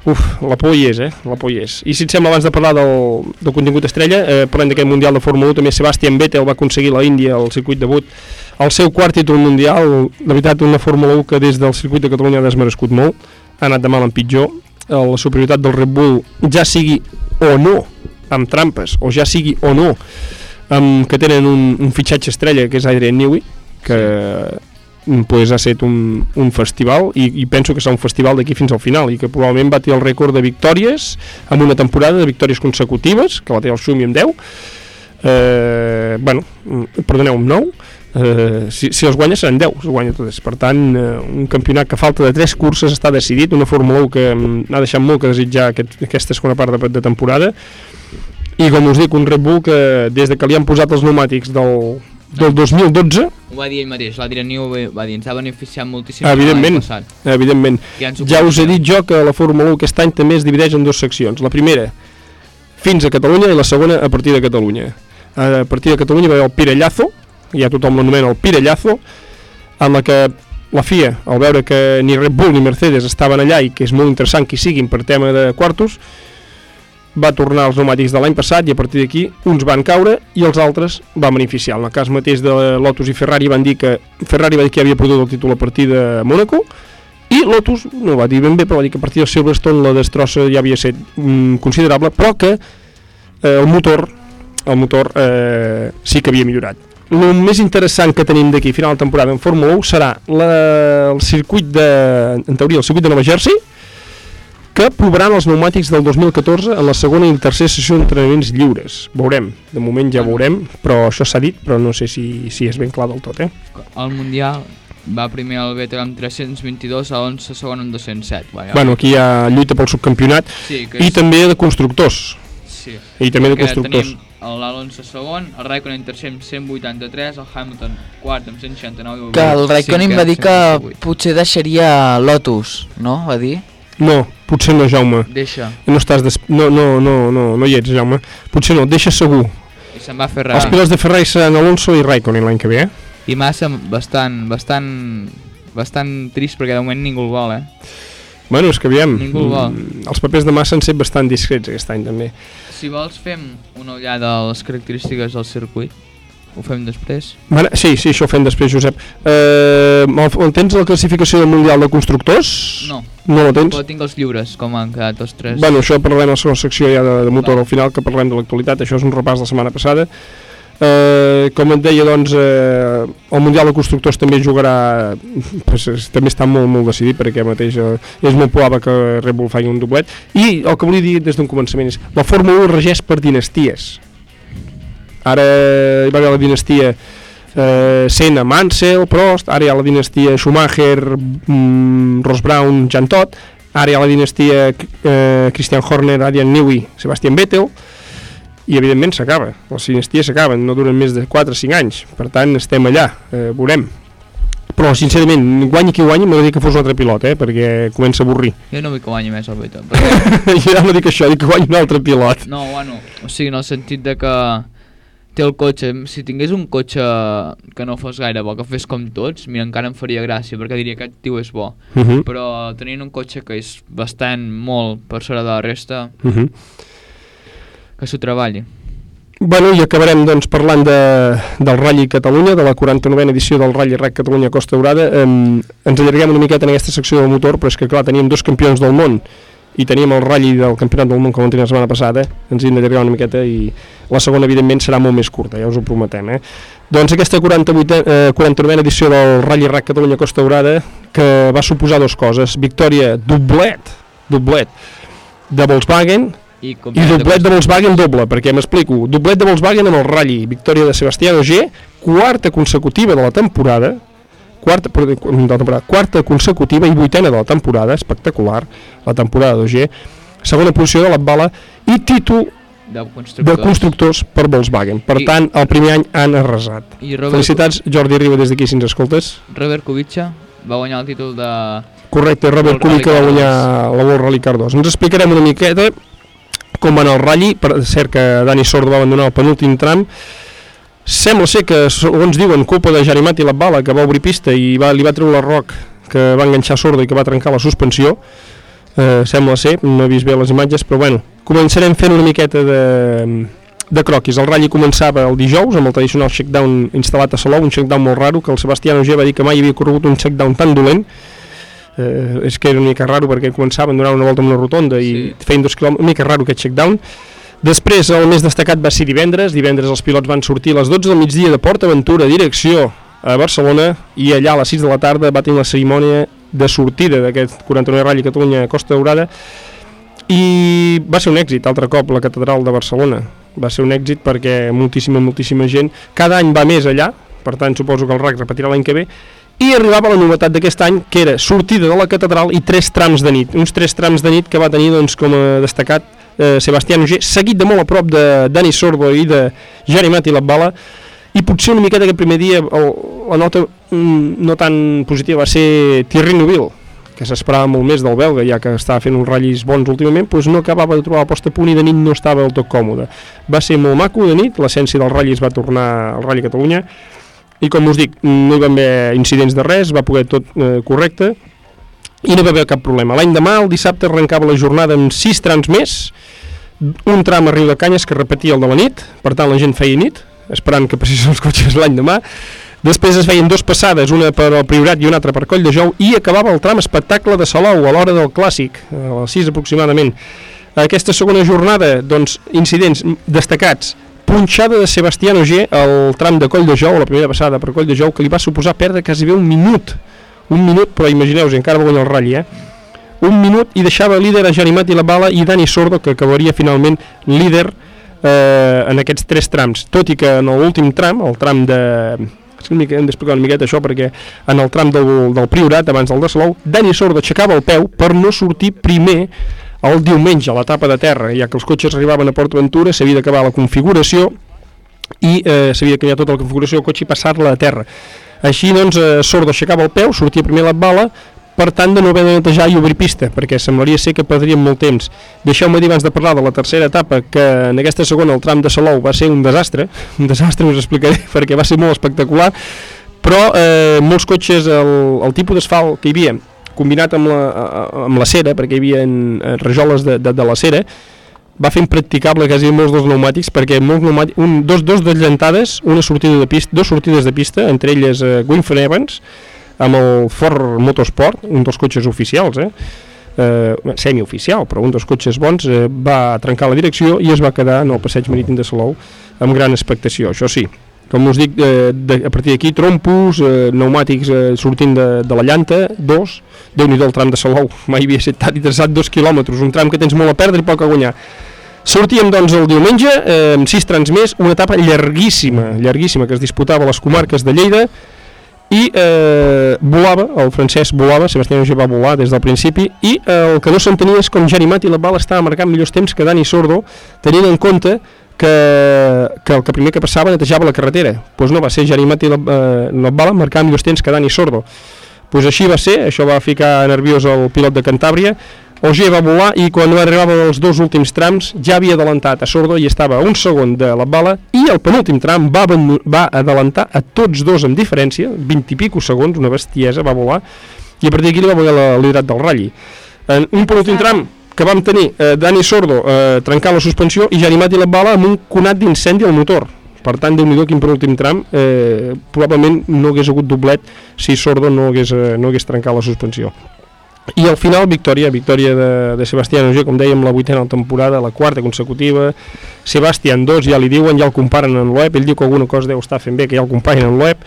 Speaker 1: Uf, la por hi és, eh? La por hi és. I si et sembla, abans de parlar del, del contingut estrella, eh, parlem d'aquest Mundial de Fórmula 1, també Sebastian Vettel va aconseguir la Índia, al circuit debut, el seu quart títol mundial, de veritat una Fórmula 1 que des del circuit de Catalunya ha desmerescut molt, ha anat de mal en pitjor, Eh, la superioritat del Red Bull ja sigui o no amb trampes, o ja sigui o no amb, que tenen un, un fitxatge estrella que és Adrian Newey que mm, pues, ha estat un, un festival i, i penso que serà un festival d'aquí fins al final i que probablement bati el rècord de victòries en una temporada de victòries consecutives que la té el Xumi amb 10 eh, bueno, mm, perdoneu, amb 9 eh, si, si els guanya seran 10 els guanya totes. per tant eh, un campionat que falta de 3 curses està decidit una Fórmula 1 que mm, ha deixat molt que desitjar aquest, aquesta segona part de, de temporada. I com us dic un Red Bull que des de que li han posat els pneumàtics del, del 2012
Speaker 4: Ho va dir ell mateix, l'Adrian Newey va dir, ens ha beneficiat moltíssim
Speaker 1: Evidentment.
Speaker 4: passat.
Speaker 1: evidentment
Speaker 4: Ja,
Speaker 1: ja us he dit jo que la Fórmula 1 aquest any també es divideix en dues seccions la primera fins a Catalunya i la segona a partir de Catalunya a partir de Catalunya va haver el Pirellazo ja tothom l'anomena el Pirellazo amb la que la FIA, al veure que ni Red Bull ni Mercedes estaven allà i que és molt interessant que hi siguin per tema de quartos va tornar als pneumàtics de l'any passat i a partir d'aquí uns van caure i els altres van beneficiar. En el cas mateix de Lotus i Ferrari van dir que Ferrari va dir que havia perdut el títol a partir de Mónaco i Lotus no va dir ben bé però va dir que a partir de Silverstone la destrossa ja havia estat mm, considerable però que eh, el motor el motor eh, sí que havia millorat el més interessant que tenim d'aquí final de temporada en Fórmula 1 serà la, el circuit de, en teoria el circuit de Nova Jersey que provaran els pneumàtics del 2014 en la segona i tercera sessió d'entrenaments lliures. Veurem, de moment ja veurem, però això s'ha dit, però no sé si, si és ben clar del tot, eh?
Speaker 4: El Mundial va primer el Vettel amb 322, Alonso segon amb 207. Vaja.
Speaker 1: Bueno, aquí hi ha lluita pel subcampionat
Speaker 4: sí, que
Speaker 1: i també de constructors.
Speaker 4: Sí.
Speaker 1: I també de constructors.
Speaker 4: Tenim l'Alonso segon, el Raikkonen tercer amb 183, el Hamilton quart amb 169.
Speaker 2: Que el Raikkonen va dir que
Speaker 4: 168.
Speaker 2: potser deixaria Lotus, no? Va dir?
Speaker 1: No, potser no, Jaume.
Speaker 4: Deixa,
Speaker 1: No estàs des... no, no, no, no, no hi ets, Jaume. Potser no, deixa segur.
Speaker 4: i se'n va fer
Speaker 1: Els pilots de Ferrari seran Alonso i Raikkonen l'any que ve, eh?
Speaker 4: I Massa bastant, bastant, bastant trist perquè de moment ningú el vol, eh?
Speaker 1: Bueno, és que aviam,
Speaker 4: Ningú el vol.
Speaker 1: mm, els papers de massa han set bastant discrets aquest any també.
Speaker 4: Si vols fem una ullada a les característiques del circuit. Ho fem després?
Speaker 1: Mare, sí, sí, això ho fem després, Josep. Eh, el- tens la classificació del Mundial de Constructors?
Speaker 4: No,
Speaker 1: No la tens?
Speaker 4: però tinc els lliures, com han quedat els tres.
Speaker 1: Bueno, això parlarem a la segona secció ja de, de motor
Speaker 4: Val.
Speaker 1: al final, que parlem de l'actualitat, això és un repàs de la setmana passada. Eh, com et deia, doncs, eh, el Mundial de Constructors també jugarà, pues, també està molt, molt decidit, perquè mateix eh, és molt probable que Red Bull faci un doblet. I el que volia dir des d'un començament és, la Fórmula 1 es regeix per dinasties. Ara hi va haver la dinastia eh, Senna, Mansell, Prost, ara hi ha la dinastia Schumacher, mm, Ross Brown, Jean Todt, ara hi ha la dinastia eh, Christian Horner, Adrian Newey, Sebastian Vettel, i evidentment s'acaba, les dinasties s'acaben, no duren més de 4 o 5 anys, per tant estem allà, eh, veurem. Però sincerament, guanyi qui guanyi, m'agradaria que fos un altre pilot, eh, perquè comença a avorrir.
Speaker 4: Jo no vull que guanyi més el Vettel. Perquè...
Speaker 1: jo ja no dic això, dic que guanyi un altre pilot.
Speaker 4: No, bueno, o sigui, en el sentit de que té el cotxe, si tingués un cotxe que no fos gaire bo, que fes com tots, mira, encara em faria gràcia, perquè diria que aquest tio és bo.
Speaker 1: Uh -huh.
Speaker 4: Però tenint un cotxe que és bastant molt per sobre de la resta,
Speaker 1: Uh -huh.
Speaker 4: que s'ho treballi.
Speaker 1: Bueno, i acabarem doncs, parlant de, del Rally Catalunya, de la 49a edició del Rally RAC Catalunya Costa Daurada. Eh, ens allarguem una miqueta en aquesta secció del motor, però és que clar, teníem dos campions del món i teníem el Rally del Campionat del Món que vam tenir la setmana passada, ens hem d'allargar una miqueta i la segona evidentment serà molt més curta, ja us ho prometem. Eh? Doncs aquesta 48, eh, 49a edició del Rally RAC Catalunya Costa Daurada que va suposar dues coses, victòria doblet, doblet de Volkswagen
Speaker 4: I,
Speaker 1: i doblet de Volkswagen doble, perquè m'explico. Doblet de Volkswagen amb el Rally, victòria de Sebastià Ogier, quarta consecutiva de la temporada, quarta, perdó, de la temporada, quarta consecutiva i vuitena de la temporada, espectacular, la temporada d'Ogier, segona posició de l'Atbala i títol
Speaker 4: de
Speaker 1: de
Speaker 4: constructors.
Speaker 1: constructors per Volkswagen. Per
Speaker 4: I-
Speaker 1: tant, el primer any han arrasat.
Speaker 4: I Robert,
Speaker 1: Felicitats, Jordi Riba, des d'aquí, si ens escoltes.
Speaker 4: Robert Kubica va guanyar el títol de
Speaker 1: Correcte, Robert Kubica va guanyar la World Rally Car 2. Ens explicarem una miqueta com va anar el ratll, per cert que Dani Sordo va abandonar el penúltim tram, sembla ser que, segons diuen, culpa de Jarimati Labbala, que va obrir pista i va, li va treure l'arroc que va enganxar Sordo i que va trencar la suspensió, eh, sembla ser, no he vist bé les imatges, però bueno, començarem fent una miqueta de, de croquis. El ratll començava el dijous amb el tradicional checkdown instal·lat a Salou, un checkdown molt raro, que el Sebastián Ogier va dir que mai havia corregut un checkdown tan dolent, eh, és que era una mica raro perquè començaven a donar una volta amb una rotonda i
Speaker 4: Sí.
Speaker 1: feien dos quilòmetres, una mica raro aquest checkdown. Després, el més destacat va ser divendres. Divendres els pilots van sortir a les 12 del migdia de Port Aventura, direcció a Barcelona, i allà a les 6 de la tarda va tenir la cerimònia de sortida d'aquest 49 Rally Catalunya Costa Daurada i va ser un èxit, altre cop, la catedral de Barcelona. Va ser un èxit perquè moltíssima, moltíssima gent, cada any va més allà, per tant suposo que el RAC repetirà l'any que ve, i arribava la novetat d'aquest any, que era sortida de la catedral i tres trams de nit, uns tres trams de nit que va tenir doncs, com a destacat eh, Sebastián Ogier, seguit de molt a prop de Dani Sordo i de Jari Mati Labbala, i potser una miqueta aquest primer dia el, la nota mm, no tan positiva va ser Thierry Neuville, que s'esperava molt més del belga, ja que estava fent uns ratllis bons últimament, doncs no acabava de trobar la posta a punt i de nit no estava del tot còmode. Va ser molt maco de nit, l'essència del ratll es va tornar al Rally Catalunya, i com us dic, no hi va haver incidents de res, va poder tot eh, correcte, i no va haver cap problema. L'any demà, el dissabte, arrencava la jornada amb sis trams més, un tram a Riu de Canyes que repetia el de la nit, per tant la gent feia nit, esperant que passessin els cotxes l'any demà, Després es feien dues passades, una per al Priorat i una altra per Coll de Jou, i acabava el tram espectacle de Salou a l'hora del Clàssic, a les 6 aproximadament. Aquesta segona jornada, doncs, incidents destacats, punxada de Sebastián Ogier al tram de Coll de Jou, la primera passada per Coll de Jou, que li va suposar perdre quasi bé un minut, un minut, però imagineu-vos, encara va guanyar el ratll, eh? Un minut i deixava líder a Janimat i la Bala i Dani Sordo, que acabaria finalment líder eh, en aquests tres trams, tot i que en l'últim tram, el tram de hem d'explicar una miqueta això perquè en el tram del, del Priorat abans del de Salou, Dani Sordo aixecava el peu per no sortir primer el diumenge a l'etapa de terra, ja que els cotxes arribaven a Port Aventura, s'havia d'acabar la configuració i eh, s'havia de canviar tota la configuració del cotxe i passar-la a terra. Així doncs eh, Sordo aixecava el peu, sortia primer la bala, per tant de no haver de netejar i obrir pista, perquè semblaria ser que perdríem molt temps. Deixeu-me dir abans de parlar de la tercera etapa que en aquesta segona el tram de Salou va ser un desastre, un desastre us explicaré perquè va ser molt espectacular, però eh, molts cotxes, el, el tipus d'asfalt que hi havia, combinat amb la, amb la cera, perquè hi havia en rajoles de, de, de la cera, va fer impracticable quasi molts dels pneumàtics perquè molts pneumàtics, un, dos, dos desllantades, una sortida de pista, dos sortides de pista, entre elles eh, Winfrey Evans, amb el Ford Motorsport, un dels cotxes oficials, eh? Eh, semioficial, però un dels cotxes bons, eh, va trencar la direcció i es va quedar en el passeig marítim de Salou amb gran expectació, això sí. Com us dic, eh, de, a partir d'aquí, trompos, eh, pneumàtics eh, sortint de, de la llanta, dos, déu nhi el tram de Salou, mai havia estat interessat, dos quilòmetres, un tram que tens molt a perdre i poc a guanyar. Sortíem doncs el diumenge eh, amb sis trams més, una etapa llarguíssima, llarguíssima, que es disputava a les comarques de Lleida, i eh, volava, el francès volava, Sebastián Ogier va volar des del principi i eh, el que no s'entenia és com Janimat i la bala estava marcant millors temps que Dani Sordo tenint en compte que, que el que primer que passava netejava la carretera. Doncs no va ser Janimat i eh, la bala marcant millors temps que Dani Sordo. Doncs així va ser, això va ficar nerviós el pilot de Cantàbria Ogier va volar i quan arribava als dos últims trams ja havia adelantat a Sordo i estava a un segon de la bala i el penúltim tram va, va adelantar a tots dos amb diferència, 20 i pico segons, una bestiesa, va volar i a partir d'aquí li va guanyar la liderat del ratlli. En un penúltim tram que vam tenir eh, Dani Sordo eh, trencant la suspensió i Janimat i la bala amb un conat d'incendi al motor. Per tant, déu nhi quin penúltim tram, eh, probablement no hagués hagut doblet si Sordo no hagués, eh, no hagués trencat la suspensió. I al final, victòria, victòria de, de Sebastián Ogier, com dèiem, la vuitena temporada, la quarta consecutiva, Sebastián 2, ja li diuen, ja el comparen en l'OEP, ell diu que alguna cosa deu estar fent bé, que ja el comparen en l'OEP,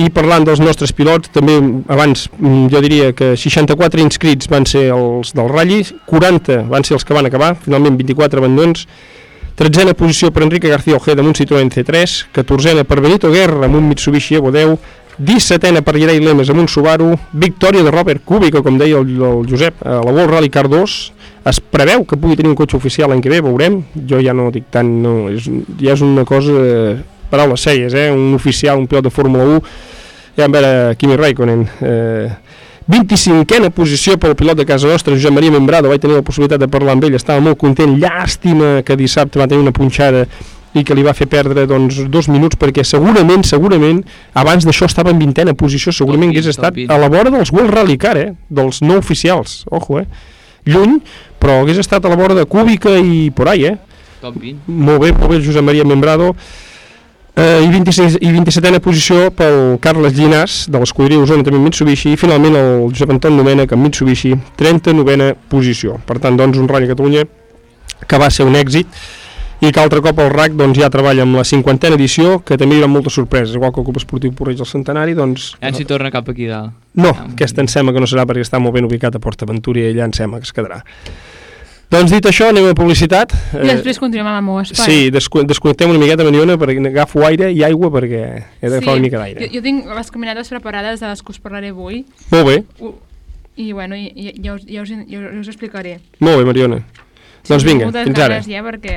Speaker 1: i parlant dels nostres pilots, també abans mm, jo diria que 64 inscrits van ser els del Rally, 40 van ser els que van acabar, finalment 24 abandons, 13a posició per Enrique García Ojeda amb un Citroën C3, 14a per Benito Guerra amb un Mitsubishi Evo 10, 17a per Llerai Lemes amb un Subaru, victòria de Robert Kubica, com deia el, el Josep, a la World Rally Car 2, es preveu que pugui tenir un cotxe oficial l'any que ve, veurem, jo ja no dic tant, no, és, ja és una cosa, paraules seies, eh? un oficial, un pilot de Fórmula 1, ja vam veure Kimi Raikkonen, eh, 25a posició pel pilot de casa nostra, Josep Maria Membrado, vaig tenir la possibilitat de parlar amb ell, estava molt content, llàstima que dissabte va tenir una punxada i que li va fer perdre doncs, dos minuts perquè segurament, segurament abans d'això estava en vintena posició segurament hagués
Speaker 4: 20,
Speaker 1: estat
Speaker 4: top 20.
Speaker 1: a la vora dels World Rally Car eh? dels no oficials, ojo eh? lluny, però hagués estat a la vora de Cúbica i por ahí eh?
Speaker 4: Top 20.
Speaker 1: molt bé, molt bé Josep Maria Membrado eh, i, 26, i 27a posició pel Carles Llinàs de l'escuderia Osona també amb Mitsubishi i finalment el Josep Anton Domènech amb Mitsubishi 39a posició per tant doncs un Rally Catalunya que va ser un èxit i que altre cop el RAC doncs, ja treballa amb la cinquantena edició que també hi haurà moltes sorpreses igual que el Club Esportiu Porreig del Centenari doncs,
Speaker 4: Ja ens hi torna cap aquí dalt.
Speaker 1: no, aquesta em sembla que no serà perquè està molt ben ubicat a PortAventura i allà em sembla que es quedarà doncs dit això anem a publicitat
Speaker 3: I després continuem amb el meu espai.
Speaker 1: Sí, desco desconnectem una miqueta, Mariona, perquè agafo aire i aigua perquè he d'agafar una mica d'aire.
Speaker 3: Jo, jo tinc les caminades preparades de les que us parlaré avui
Speaker 1: Molt bé,
Speaker 3: u- i, bueno, i, i, ja, us, ja, us, ja us explicaré.
Speaker 1: molt bé, Mariona. doncs vinga,
Speaker 3: Moltes
Speaker 1: fins ara.
Speaker 3: ganes Ja, perquè...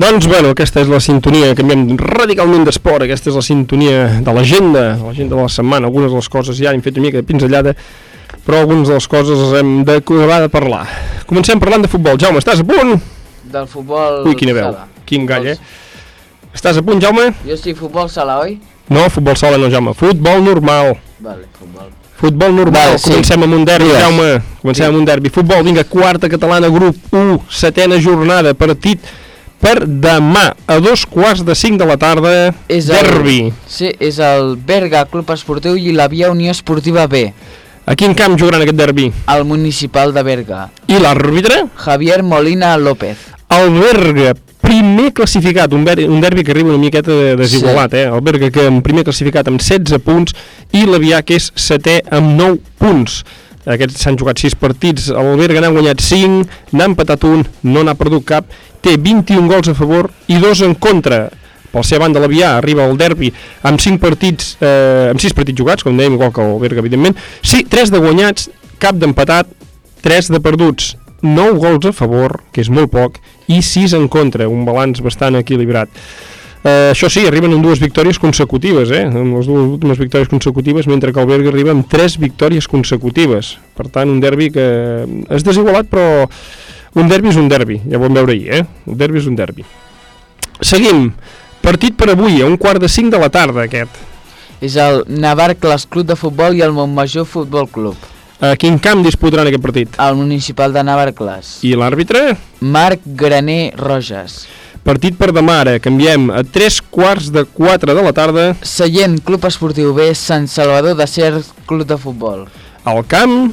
Speaker 1: Doncs, bueno, aquesta és la sintonia, canviem radicalment d'esport, aquesta és la sintonia de l'agenda, l'agenda de la setmana, algunes de les coses ja hem fet una mica de pinzellada, però algunes de les coses les hem d'acabar de parlar. Comencem parlant de futbol. Jaume, estàs a punt?
Speaker 2: Del futbol
Speaker 1: Ui, quina veu,
Speaker 2: sala.
Speaker 1: quin gall, eh? Estàs a punt, Jaume?
Speaker 2: Jo estic futbol sala, oi?
Speaker 1: No, futbol sala no, Jaume, futbol normal.
Speaker 2: Vale, futbol.
Speaker 1: Futbol normal,
Speaker 2: Vale, sí.
Speaker 1: comencem amb un derbi,
Speaker 2: Digues.
Speaker 1: Jaume. Comencem amb un derbi. Futbol, vinga, quarta catalana, grup 1, setena jornada, partit per demà, a dos quarts de cinc de la tarda,
Speaker 2: És
Speaker 1: derbi.
Speaker 2: El, sí, és el Berga Club Esportiu i la Via Unió Esportiva B,
Speaker 1: A quin camp jugaran aquest derbi?
Speaker 2: al municipal de Berga.
Speaker 1: I l'àrbitre?
Speaker 2: Javier Molina López.
Speaker 1: El Berga, primer classificat, un, ver, un derbi que arriba una miqueta de desigualat, eh? El Berga que en primer classificat amb 16 punts i l'Avià que és setè amb 9 punts. Aquests s'han jugat 6 partits, el Berga n'ha guanyat 5, n'ha empatat un, no n'ha perdut cap, té 21 gols a favor i 2 en contra. Pel seva banda, l'Avià arriba al derbi amb 5 partits, eh, amb 6 partits jugats, com dèiem, igual que el Berga, evidentment. Sí, 3 de guanyats, cap d'empatat, 3 de perduts, 9 gols a favor, que és molt poc, i 6 en contra, un balanç bastant equilibrat. Eh, això sí, arriben amb dues victòries consecutives, eh? amb les dues últimes victòries consecutives, mentre que el Berga arriba amb tres victòries consecutives. Per tant, un derbi que és desigualat, però un derbi és un derbi, ja ho vam veure ahir, eh? Un derbi és un derbi. Seguim. Partit per avui, a un quart de cinc de la tarda, aquest.
Speaker 2: És el Navarcles Club de Futbol i el Montmajor Futbol Club.
Speaker 1: A quin camp disputaran aquest partit?
Speaker 2: El municipal de Navarcles.
Speaker 1: I l'àrbitre?
Speaker 2: Marc Graner Roges.
Speaker 1: Partit per demà ara, canviem a 3 quarts de 4 de la tarda.
Speaker 2: Seient Club Esportiu B, Sant Salvador de Cer Club de Futbol.
Speaker 1: Al camp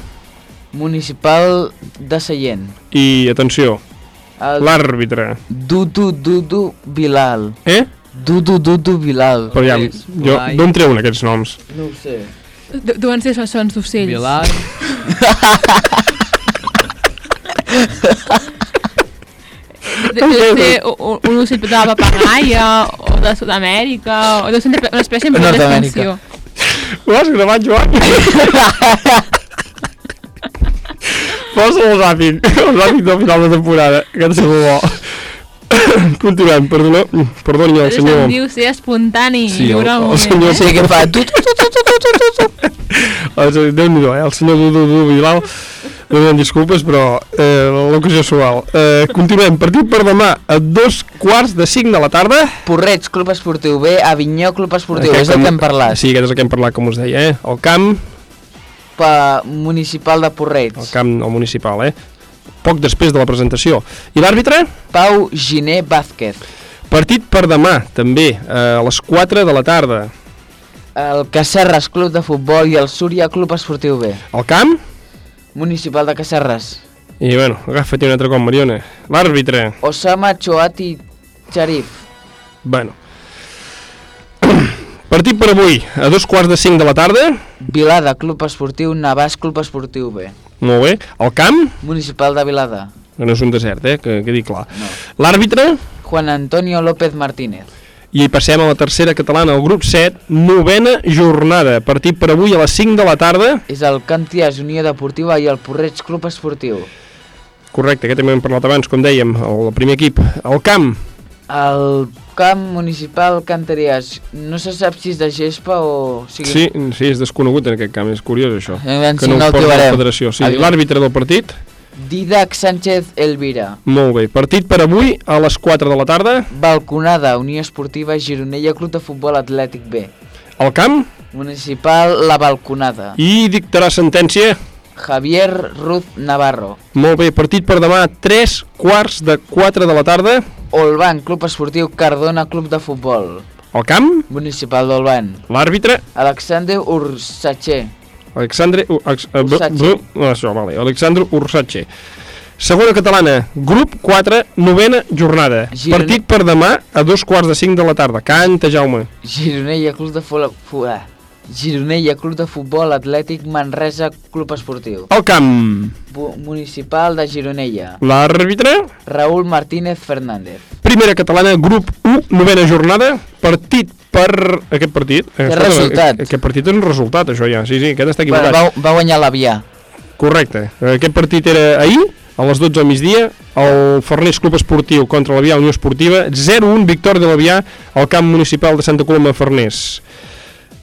Speaker 2: Municipal de Seient.
Speaker 1: i, atenció,
Speaker 2: El
Speaker 1: l'àrbitre.
Speaker 2: Dudu Dudu Bilal.
Speaker 1: Eh?
Speaker 2: Dudu Dudu Bilal.
Speaker 1: Però ja, jo, d'on treuen aquests noms?
Speaker 2: No ho sé.
Speaker 3: Deuen ser sons d'ocells.
Speaker 4: Vilar.
Speaker 3: De- Deu ser un, un ocell de la papagaia, o de Sud-amèrica, o deu ser una espècie en
Speaker 2: Nord-amèrica.
Speaker 3: d'extinció.
Speaker 1: Ho has gravat, Joan? Posa-lo ràpid, el ràpid del final de temporada, que ha de ser molt bo. Continuem, perdona, perdoni el senyor...
Speaker 3: se'n diu ser espontani.
Speaker 1: Sí, el, el senyor...
Speaker 2: Sí, que fa... Tu, tu, tu, tu, tu, tu, tu, tu.
Speaker 1: El, Déu-n'hi-do, eh? El senyor Dudu Dudu Vidal, demanem disculpes, però eh, l'ocasió sual. Eh, continuem, partit per demà a dos quarts de cinc de la tarda.
Speaker 2: Porreig, Club Esportiu B, Avinyó, Club Esportiu,
Speaker 1: Aquest
Speaker 2: és el que hem parlat.
Speaker 1: Sí, aquest és el que hem parlat, com us deia, eh? El camp,
Speaker 2: Pa municipal de Porreig.
Speaker 1: el camp el municipal, eh? Poc després de la presentació. I l'àrbitre?
Speaker 2: Pau Giné Vázquez.
Speaker 1: Partit per demà, també, eh, a les 4 de la tarda.
Speaker 2: El Cacerres Club de Futbol i el Súria Club Esportiu B.
Speaker 1: El camp?
Speaker 2: Municipal de Cacerres.
Speaker 1: I, bueno, agafa-t'hi un altre com, Mariona. L'àrbitre,
Speaker 2: Osama Choati Sharif.
Speaker 1: bueno. Partit per avui, a dos quarts de cinc de la tarda.
Speaker 2: Vilada Club Esportiu, Navàs Club Esportiu B.
Speaker 1: Molt bé. El camp?
Speaker 2: Municipal de Vilada.
Speaker 1: Que no és un desert, eh? Que quedi clar. No. L'àrbitre?
Speaker 2: Juan Antonio López Martínez.
Speaker 1: I passem a la tercera catalana, el grup 7, novena jornada. Partit per avui a les 5 de la tarda.
Speaker 2: És el Cantias Unió Deportiva i el Porreig Club Esportiu.
Speaker 1: Correcte, aquest també hem parlat abans, com dèiem, el primer equip. El camp,
Speaker 2: El camp municipal Canteries, no se sap si és de gespa o... o sigui,
Speaker 1: sí, sí, és desconegut en aquest camp, és curiós això. Que
Speaker 2: si
Speaker 1: no
Speaker 2: no
Speaker 1: ho
Speaker 2: el
Speaker 1: porta la
Speaker 2: trobarem.
Speaker 1: federació. Sí, l'àrbitre del partit,
Speaker 2: Didac Sánchez Elvira.
Speaker 1: molt bé. Partit per avui a les 4 de la tarda.
Speaker 2: Balconada, Unió Esportiva Gironella Club de Futbol Atlètic B.
Speaker 1: El camp
Speaker 2: Municipal La Balconada.
Speaker 1: i dictarà sentència.
Speaker 2: Javier Ruz Navarro.
Speaker 1: Molt bé, partit per demà a 3 quarts de 4 de la tarda.
Speaker 2: Olban Club Esportiu Cardona Club de Futbol.
Speaker 1: El camp,
Speaker 2: Municipal d'Olban.
Speaker 1: l'àrbitre,
Speaker 2: Alexander Ursache.
Speaker 1: Alexandre... Uh, ex, uh,
Speaker 2: Ursache.
Speaker 1: això, vale, Alexandre Ursache. Segona catalana, grup 4, novena jornada.
Speaker 2: Girona-
Speaker 1: Partit per demà a dos quarts de 5 de la tarda. Canta, Jaume.
Speaker 2: Gironella Club de Futbol... Gironella Club de Futbol Atlètic Manresa Club Esportiu.
Speaker 1: El camp,
Speaker 2: Bu Municipal de Gironella.
Speaker 1: l'àrbitre,
Speaker 2: Raúl Martínez Fernández.
Speaker 1: primera catalana, grup 1, novena jornada. Partit per... Aquest partit...
Speaker 2: Té resultat.
Speaker 1: Aquest partit és un resultat, això ja. Sí, sí, aquest està equivocat.
Speaker 2: va, va guanyar l'Avià.
Speaker 1: Correcte. Aquest partit era ahir, a les 12 del migdia, el Farners Club Esportiu contra l'Avià Unió Esportiva, 0-1 victòria de l'Avià al camp municipal de Santa Coloma Farners.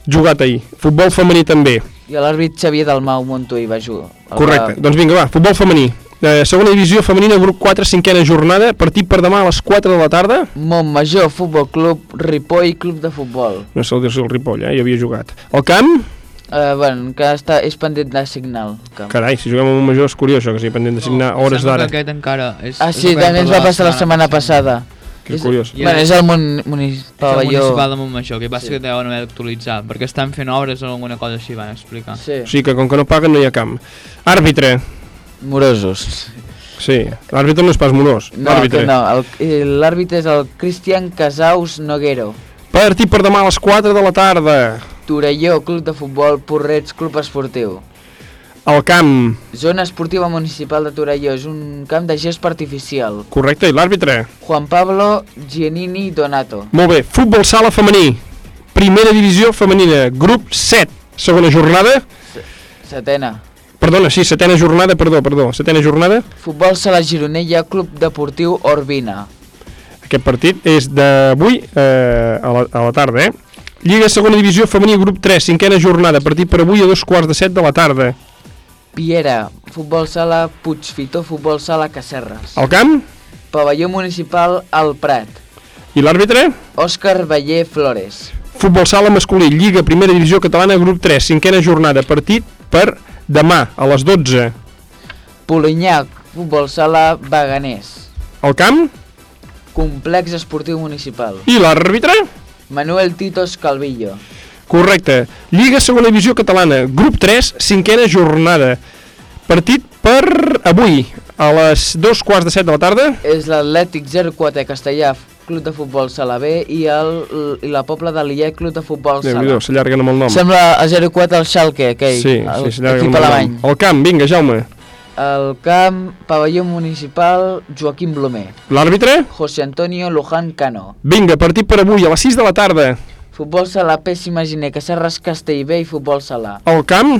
Speaker 1: Jugat ahir. Futbol femení també.
Speaker 2: I l'àrbit Xavier Dalmau Montuí va jugar. El
Speaker 1: Correcte.
Speaker 2: Va...
Speaker 1: Doncs vinga, va, futbol femení. Eh, segona divisió femenina, grup 4, cinquena jornada, partit per demà a les 4 de la tarda.
Speaker 2: Montmajor Futbol Club, Ripoll Club de Futbol.
Speaker 1: No sé dir-se el Ripoll, eh? hi havia jugat. El camp,
Speaker 2: Uh, bueno, que està, és pendent de signal. el Camp.
Speaker 1: carai, si juguem a un major és curiós això, que sigui pendent de signar
Speaker 4: No,
Speaker 1: hores
Speaker 4: sembla
Speaker 1: d'ara.
Speaker 4: que aquest encara és...
Speaker 2: Ah, sí,
Speaker 4: el que
Speaker 2: també ens va passar la setmana passada.
Speaker 1: Que
Speaker 2: És-
Speaker 1: curiós.
Speaker 4: I
Speaker 2: Bueno,
Speaker 4: és-
Speaker 2: el mun
Speaker 4: És el
Speaker 2: municipal
Speaker 4: municipal de Montmajor, que passa que deuen haver d'actualitzar, perquè estan fent obres o alguna cosa així van explicar.
Speaker 2: Sí.
Speaker 1: O sigui que com que no paguen no hi ha camp. Àrbitre,
Speaker 2: Morosos.
Speaker 1: Sí, l'àrbitre no és pas morós.
Speaker 2: No, no. el- eh, L'àrbitre és el Cristian Casaus Noguero.
Speaker 1: Partit per demà a les 4 de la tarda.
Speaker 2: Torelló, Club de Futbol, Porrets, Club Esportiu.
Speaker 1: Al camp,
Speaker 2: Zona Esportiva Municipal de Torelló és un camp de gest artificial.
Speaker 1: correcte, i l'àrbitre?
Speaker 2: Juan Pablo Giannini Donato.
Speaker 1: Molt bé, futbol sala femení. Primera divisió femenina, grup 7, segona jornada.
Speaker 2: Setena.
Speaker 1: Perdona, sí, setena jornada, perdó, perdó, setena jornada.
Speaker 2: Futbol Sala Gironella, Club Deportiu Orbina.
Speaker 1: Aquest partit és d'avui eh, a, la, a la tarda, eh? Lliga segona divisió femení, grup 3, cinquena jornada, partit per avui a dos quarts de set de la tarda.
Speaker 2: Piera, Futbol Sala Puigfitó, Futbol Sala Cacerres.
Speaker 1: Al camp,
Speaker 2: Pavelló Municipal al Prat.
Speaker 1: i l'àrbitre?
Speaker 2: Òscar Vallé Flores.
Speaker 1: Futbol sala masculí, Lliga Primera Divisió Catalana, grup 3, cinquena jornada, partit per demà, a les 12.
Speaker 2: Polinyà, Futbol Sala Baganés.
Speaker 1: Al camp,
Speaker 2: Complex Esportiu Municipal.
Speaker 1: i l'àrbitre?
Speaker 2: Manuel Titos Calvillo.
Speaker 1: Correcte. Lliga Segona Divisió Catalana, grup 3, cinquena jornada. Partit per avui, a les dos quarts de set de la tarda.
Speaker 2: És l'Atlètic 04 Castellà, Club de Futbol Sala B i, el, i la Pobla de Lillet, Club de Futbol Sala.
Speaker 1: Déu-n'hi-do, s'allarguen amb el nom.
Speaker 2: Sembla a 04 el Schalke, aquell,
Speaker 1: sí,
Speaker 2: el,
Speaker 1: sí,
Speaker 2: equip
Speaker 1: el
Speaker 2: alemany.
Speaker 1: Al camp, vinga, Jaume.
Speaker 2: El camp, pavelló municipal, Joaquim Blomer.
Speaker 1: L'àrbitre?
Speaker 2: José Antonio Luján Cano.
Speaker 1: Vinga, partit per avui, a les 6 de la tarda.
Speaker 2: Futbol sala Pes Imaginer, Cacerres Castellbé i Futbol sala.
Speaker 1: Al camp,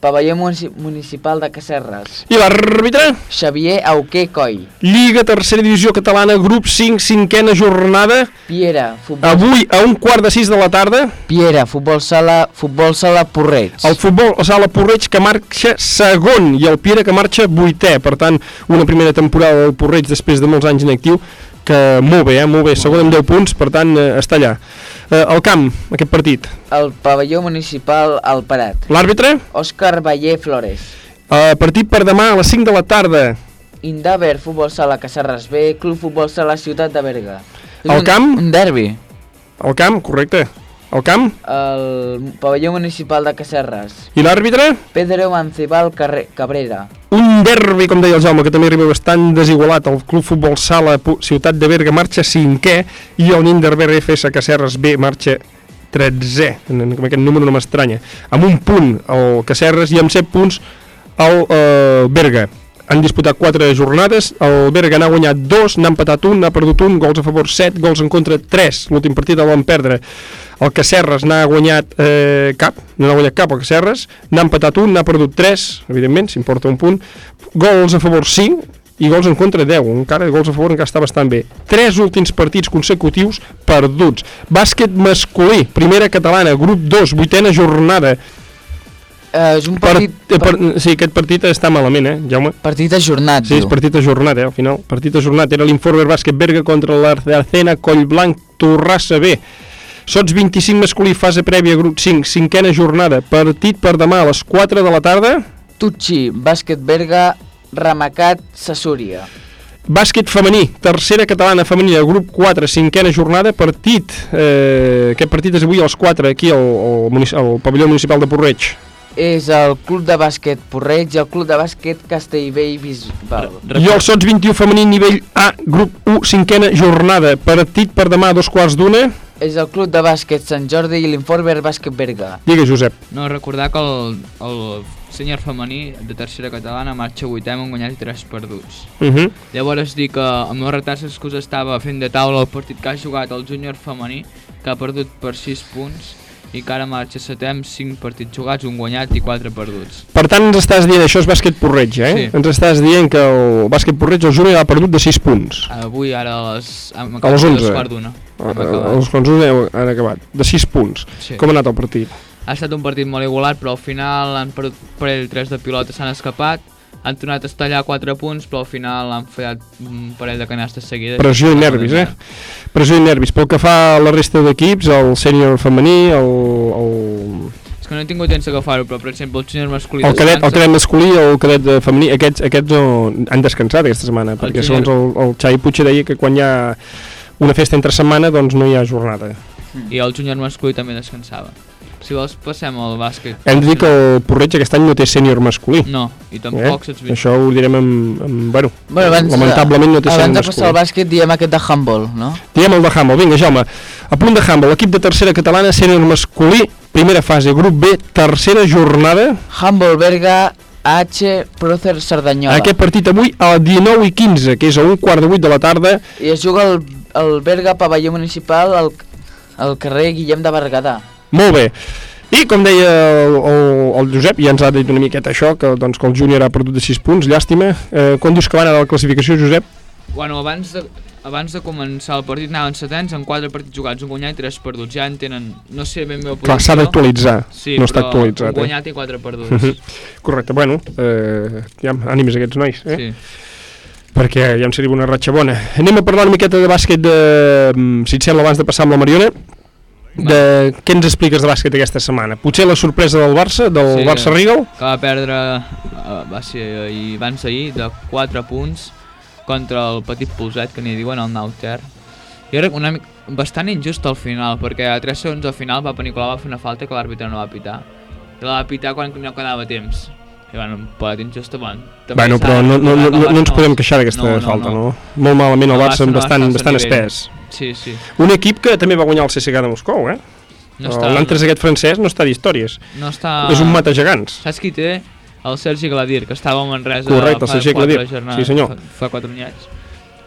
Speaker 2: Pavelló munici municipal de Cacerres.
Speaker 1: i l'àrbitre?
Speaker 2: Xavier Auqué Coll.
Speaker 1: Lliga Tercera Divisió Catalana, grup 5, cinquena jornada.
Speaker 2: Piera, futbol...
Speaker 1: Avui, a un quart de 6 de la tarda.
Speaker 2: Piera, futbol sala, futbol sala Porrets.
Speaker 1: El futbol sala Porreig que marxa segon i el Piera que marxa vuitè. Per tant, una primera temporada del Porreig després de molts anys en actiu que molt bé, eh? molt bé, segon amb 10 punts, per tant, eh, està allà. Eh, al camp, aquest partit.
Speaker 2: El pavelló municipal al Parat.
Speaker 1: L'àrbitre?
Speaker 2: Òscar Vallé Flores.
Speaker 1: Eh, partit per demà a les 5 de la tarda.
Speaker 2: Indaver, futbol sala Cacerres B, Club Futbol Sala Ciutat de Berga. Un-
Speaker 1: camp?
Speaker 2: Un derbi.
Speaker 1: Al camp, correcte. Al camp.
Speaker 2: El pavelló municipal de Cacerres.
Speaker 1: I l'àrbitre?
Speaker 2: Pedro Mancibal Cabrera.
Speaker 1: Un derbi, com deia el Jaume, que també arriba bastant desigualat. El Club Futbol Sala Ciutat de Berga marxa cinquè i el Ninderber FS Cacerres B marxa 13è. En- en- Aquest número no m'estranya. Amb un punt el Cacerres i amb 7 punts el eh, Berga. Han disputat 4 jornades, el Berga n'ha guanyat 2, n'ha empatat un, n'ha perdut un, gols a favor 7, gols en contra 3. L'últim partit el van perdre. El Cacerres n'ha guanyat eh, cap, no n'ha guanyat cap el Cacerres, n'ha empatat un, n'ha perdut 3, evidentment, s'importa un punt. Gols a favor 5 i gols en contra 10, encara gols a favor encara està bastant bé. Tres últims partits consecutius perduts. Bàsquet masculí, primera catalana, grup 2, vuitena jornada.
Speaker 2: Eh, és un partit...
Speaker 1: Per, eh, per, sí, aquest partit està malament, eh, Jaume?
Speaker 2: Partit ajornat,
Speaker 1: Sí, és partit ajornat, eh, al final. Partit ajornat. Era l'Informer Bàsquet Berga contra l'Arcena Collblanc Torrassa B. Sots 25 masculí, fase prèvia, grup 5, cinquena jornada. Partit per demà a les 4 de la tarda.
Speaker 2: Tutxi, bàsquet Berga, Ramacat, Sassúria.
Speaker 1: Bàsquet femení, tercera catalana femenina, grup 4, cinquena jornada, partit, eh, aquest partit és avui a les 4, aquí al, al, al pavelló municipal de Porreig.
Speaker 2: És el Club de Bàsquet Porreig i el Club de Bàsquet Castellbell Bisbal.
Speaker 1: I el Sots 21 femení, nivell A, grup 1, cinquena jornada, partit per demà a dos quarts d'una.
Speaker 2: És el Club de Bàsquet Sant Jordi i l'Informer Bàsquet Berga.
Speaker 1: Digue, Josep.
Speaker 4: No, recordar que el, el sènior femení de tercera catalana marxa vuitè amb un guanyat i tres perduts.
Speaker 1: Uh -huh.
Speaker 4: Llavors dic que amb els retards que us estava fent de taula el partit que ha jugat el júnior femení, que ha perdut per 6 punts i que ara marxa setè amb 5 partits jugats, un guanyat i 4 perduts.
Speaker 1: Per tant, ens estàs dient, això és bàsquet Porreig, eh?
Speaker 4: Sí.
Speaker 1: Ens estàs dient que el bàsquet Porreig, el júnior, ha perdut de 6 punts.
Speaker 4: Avui, ara a les,
Speaker 1: A
Speaker 4: acabat
Speaker 1: les
Speaker 4: a
Speaker 1: 11.
Speaker 4: dos quarts d'una.
Speaker 1: A-
Speaker 4: Hem
Speaker 1: a-
Speaker 4: acabat.
Speaker 1: Els quarts d'una han acabat. De 6 punts.
Speaker 4: Sí.
Speaker 1: Com ha anat el partit?
Speaker 4: Ha estat un partit molt igualat, però al final han perdut per ell 3 de pilota, s'han escapat, han tornat a estallar 4 punts, però al final han fallat un parell de canastes seguides.
Speaker 1: Pressió i nervis, eh? Pressió i nervis. Pel que fa a la resta d'equips, el sènior femení, el, el,
Speaker 4: És que no he tingut temps d'agafar-ho, però per exemple el júnior masculí
Speaker 1: el, cadet, el cadet masculí o el cadet de femení, aquests, aquests no, han descansat aquesta setmana, perquè
Speaker 4: júnior-
Speaker 1: segons el, el Xavi Puig deia que quan hi ha una festa entre setmana doncs no hi ha jornada.
Speaker 4: I el júnior masculí també descansava. Si vols, passem al bàsquet.
Speaker 1: Hem de dir que el Porreig aquest any no té sènior masculí.
Speaker 4: No, i tampoc saps bé.
Speaker 1: Això ho direm amb... amb bueno,
Speaker 2: Bueno, abans,
Speaker 1: lamentablement no té
Speaker 2: abans
Speaker 1: sènior
Speaker 2: de passar al
Speaker 1: masculí.
Speaker 2: bàsquet diem aquest de handball, no?
Speaker 1: Diem el de Humble. Vinga, Jaume. A punt de Humble, l'equip de tercera catalana, sènior masculí, primera fase, grup B, tercera jornada.
Speaker 2: Handball Berga, H, Procer Cerdanyola.
Speaker 1: Aquest partit avui a les 19 i 15, que és a un quart de vuit de la tarda.
Speaker 2: I es juga el, el Berga Pavelló Municipal al, al carrer Guillem de Berguedà.
Speaker 1: Molt bé. I com deia el, el, el Josep, ja ens ha dit una miqueta això, que, doncs, que el júnior ha perdut de 6 punts, llàstima. Eh, quan dius que van a la classificació, Josep?
Speaker 4: Bueno, abans de, abans de començar el partit anaven setents amb 4 partits jugats, un guanyat i 3 perduts. Ja en tenen, no sé ben bé la
Speaker 1: Clar,
Speaker 4: posició.
Speaker 1: s'ha d'actualitzar,
Speaker 4: sí,
Speaker 1: no està
Speaker 4: però
Speaker 1: actualitzat,
Speaker 4: un
Speaker 1: eh?
Speaker 4: guanyat i 4 perduts.
Speaker 1: Correcte, bueno, eh, ja, ànims a aquests nois, eh?
Speaker 4: Sí.
Speaker 1: Perquè ja em seria una ratxa bona. Anem a parlar una miqueta de bàsquet, de, mm, si et sembla, abans de passar amb la Mariona. De, què ens expliques de bàsquet aquesta setmana? Potser la sorpresa del Barça, del
Speaker 4: Sí,
Speaker 1: Barça Regal?
Speaker 4: Que va perdre, eh, va ser ahir, abans ahir, de 4 punts contra el petit Polset, que n'hi diuen el Nauter. Jo crec una mica, bastant injust al final, perquè a 3 segons al final va Panicolau va fer una falta que l'àrbitre no va pitar. I la va pitar quan no quedava temps. I bueno, un poc injust avant. També
Speaker 1: Bueno, però no, no, no,
Speaker 4: el
Speaker 1: no, no ens podem queixar d'aquesta
Speaker 4: no, no,
Speaker 1: falta, no.
Speaker 4: no.
Speaker 1: Molt malament el
Speaker 4: El
Speaker 1: Barça,
Speaker 4: no
Speaker 1: bastant, bastant espès.
Speaker 4: Sí, sí.
Speaker 1: Un equip que també va guanyar el CSKA de Moscou, eh?
Speaker 4: No està-
Speaker 1: el Nantes aquest francès no està d'històries.
Speaker 4: No està...
Speaker 1: És un mata gegants.
Speaker 4: Saps qui té? El Sergi Gladir, que estava a Manresa
Speaker 1: Correcte, el
Speaker 4: fa
Speaker 1: Sergi
Speaker 4: quatre
Speaker 1: Gladir.
Speaker 4: jornades,
Speaker 1: Sí, senyor.
Speaker 4: Fa, fa quatre anyats.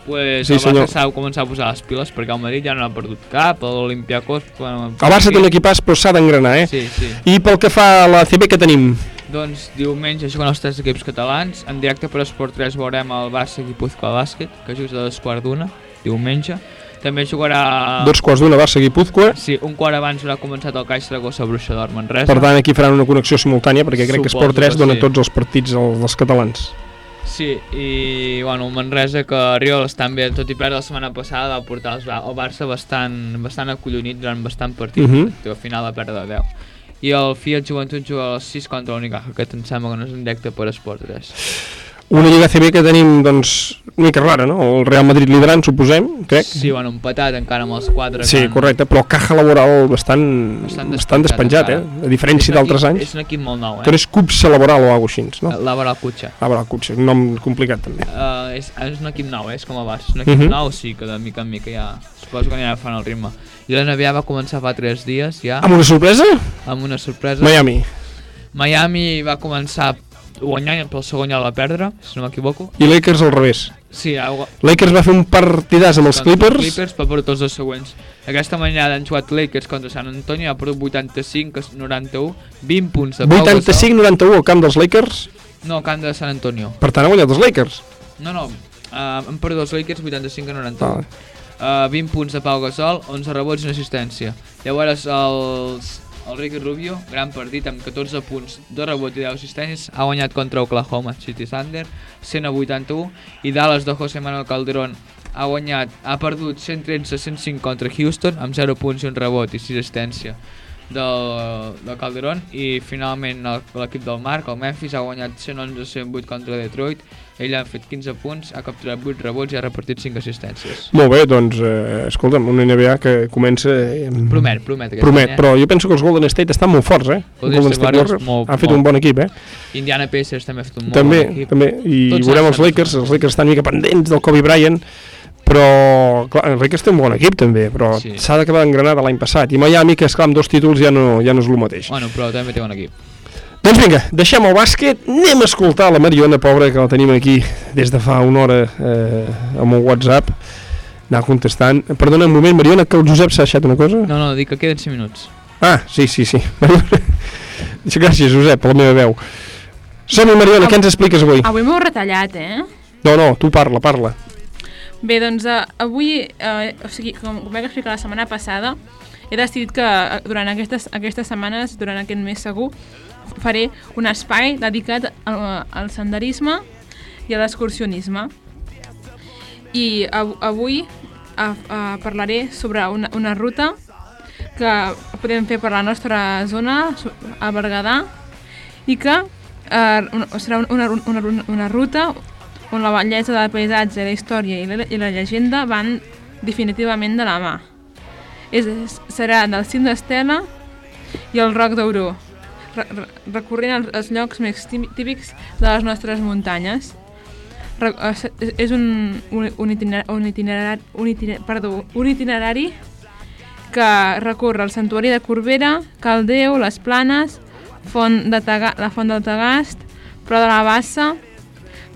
Speaker 4: Pues
Speaker 1: Sí,
Speaker 4: el. Barça s'ha començat a posar les piles perquè el Madrid ja no ha perdut cap, l'Olimpiakos... Bueno,
Speaker 1: El Barça té un equipàs, però s'ha d'engranar, eh?
Speaker 4: Sí, sí.
Speaker 1: I pel que fa a la CB, que tenim?
Speaker 4: Doncs diumenge juguen els tres equips catalans. En directe per Esport 3 veurem el Barça Guipúzcoa Bàsquet, que juga a dos quarts d'una, diumenge. També jugarà...
Speaker 1: Dos quarts d'una, Barça Guipúzcoa.
Speaker 4: Sí, un quart abans haurà començat el Caix Saragossa Bruixa d'Or Manresa.
Speaker 1: Per tant, aquí faran una connexió simultània, perquè crec que
Speaker 4: Suposo
Speaker 1: Esport 3
Speaker 4: que
Speaker 1: dona
Speaker 4: sí.
Speaker 1: tots els partits als, als catalans.
Speaker 4: Sí, i bueno, Manresa que Riol està bé, tot i perdre la setmana passada va portar el Barça bastant, bastant acollonit durant bastant partit, uh
Speaker 1: Mhm.
Speaker 4: -huh. al final va perdre de 10. I el Fiat Joventut juga a les 6 contra l'Unicaja, que em sembla que no és en directe per Esport 3.
Speaker 1: Una Lliga CB que tenim, doncs, una mica rara, no? El Real Madrid liderant, suposem, crec.
Speaker 4: Sí, bueno, empatat encara amb els 4
Speaker 1: Sí, correcte, però caja laboral bastant, bastant, bastant despenjat, eh? A diferència d'altres anys.
Speaker 4: És un equip molt nou,
Speaker 1: Que
Speaker 4: eh?
Speaker 1: no és Cupsa Laboral o alguna cosa així, no?
Speaker 4: Laboral Cutxa.
Speaker 1: Laboral Cupsa, un nom complicat també.
Speaker 4: Uh, és, és un equip nou, eh? és com el Barça. És un equip
Speaker 1: Mhm.
Speaker 4: uh -huh. nou, sí, que de mica en mica ja... Suposo que anirà fent el ritme. I la NBA va començar fa 3 dies ja.
Speaker 1: Amb una sorpresa?
Speaker 4: Amb una sorpresa.
Speaker 1: Miami.
Speaker 4: Miami va començar guanyant, però el segon ja el va perdre, si no m'equivoco.
Speaker 1: I Lakers al revés.
Speaker 4: Sí, ha,
Speaker 1: Lakers va fer un partidàs amb els Clippers.
Speaker 4: Clippers va per tots els següents. Aquesta matinada han jugat Lakers contra San Antonio, ha perdut 85 a 91, 20 punts de Pau Gasol.
Speaker 1: 85-91 al camp dels Lakers.
Speaker 4: No, camp de San Antonio.
Speaker 1: Per tant, ha guanyat els Lakers.
Speaker 4: No, no, uh, han perdut els Lakers 85 a 91.
Speaker 1: Ah.
Speaker 4: Uh, 20 punts de Pau Gasol, 11 rebots i una assistència. Llavors els, el Ricky Rubio, gran partit amb 14 punts, 2 rebots i 10 assistències, ha guanyat contra Oklahoma City Thunder 100 a 81 i Dallas de José Manuel Calderón ha guanyat, ha perdut 113 a 105 contra Houston amb 0 punts i un rebot i 6 assistència del, del Calderón i finalment l'equip del Marc, el Memphis, ha guanyat 111 a 108 contra Detroit ell ha fet 15 punts, ha capturat 8 rebots i ha repartit 5 assistències
Speaker 1: Molt bé, doncs, eh, escolta'm, una NBA que comença... Eh,
Speaker 4: Promet, promet
Speaker 1: Promet,
Speaker 4: any, eh?
Speaker 1: però jo penso que els Golden State estan molt forts, eh?
Speaker 4: Golden
Speaker 1: Els
Speaker 4: State Warriors, molt-
Speaker 1: ha fet
Speaker 4: molt.
Speaker 1: un bon equip, eh?
Speaker 4: Indiana Pacers també ha fet un molt
Speaker 1: també,
Speaker 4: bon equip
Speaker 1: també, i
Speaker 4: Tots
Speaker 1: veurem els Lakers, els Lakers estan mica pendents del Kobe Bryant, però clar, el Lakers té un bon equip també, però
Speaker 4: Sí.
Speaker 1: s'ha d'acabar d'engranar de l'any passat, i Miami, que esclar, amb dos títols ja no, ja no és el mateix.
Speaker 4: Bueno, però també té un equip
Speaker 1: Doncs vinga, deixem el bàsquet, anem a escoltar la Mariona, pobra, que la tenim aquí des de fa una hora eh, amb el WhatsApp, anar contestant. Perdona un moment, Mariona, que el Josep s'ha deixat una cosa?
Speaker 4: No, no, dic que queden 5 minuts
Speaker 1: Ah, sí, sí, sí. Gràcies, Josep, per la meva veu. Som-hi, Mariona, què ens expliques avui?
Speaker 3: Avui m'heu retallat, eh?
Speaker 1: No, no, tu parla, parla.
Speaker 3: Bé, doncs uh, avui, uh, o sigui, com com vaig explicar la setmana passada, he decidit que eh, durant aquestes, aquestes setmanes, durant aquest mes segur, faré un espai dedicat al, al senderisme i a l'excursionisme. I av avui uh, uh, parlaré sobre una, una ruta que podem fer per la nostra zona, a Berguedà, i que una, serà una, una, una, una ruta on la bellesa del paisatge, la història i la, i la llegenda van definitivament de la mà. És, serà del cim d'Estela i el Roc d'Auró, re re recorrent els, els llocs més tí- típics de les nostres muntanyes. Re és, és un, un, un, itinerari, un, itinerari, un, itinerari, perdó, un itinerari que recorre el Santuari de Corbera, Caldeu, les Planes, Font de Taga, la Font del Tagast, Pro de la Bassa,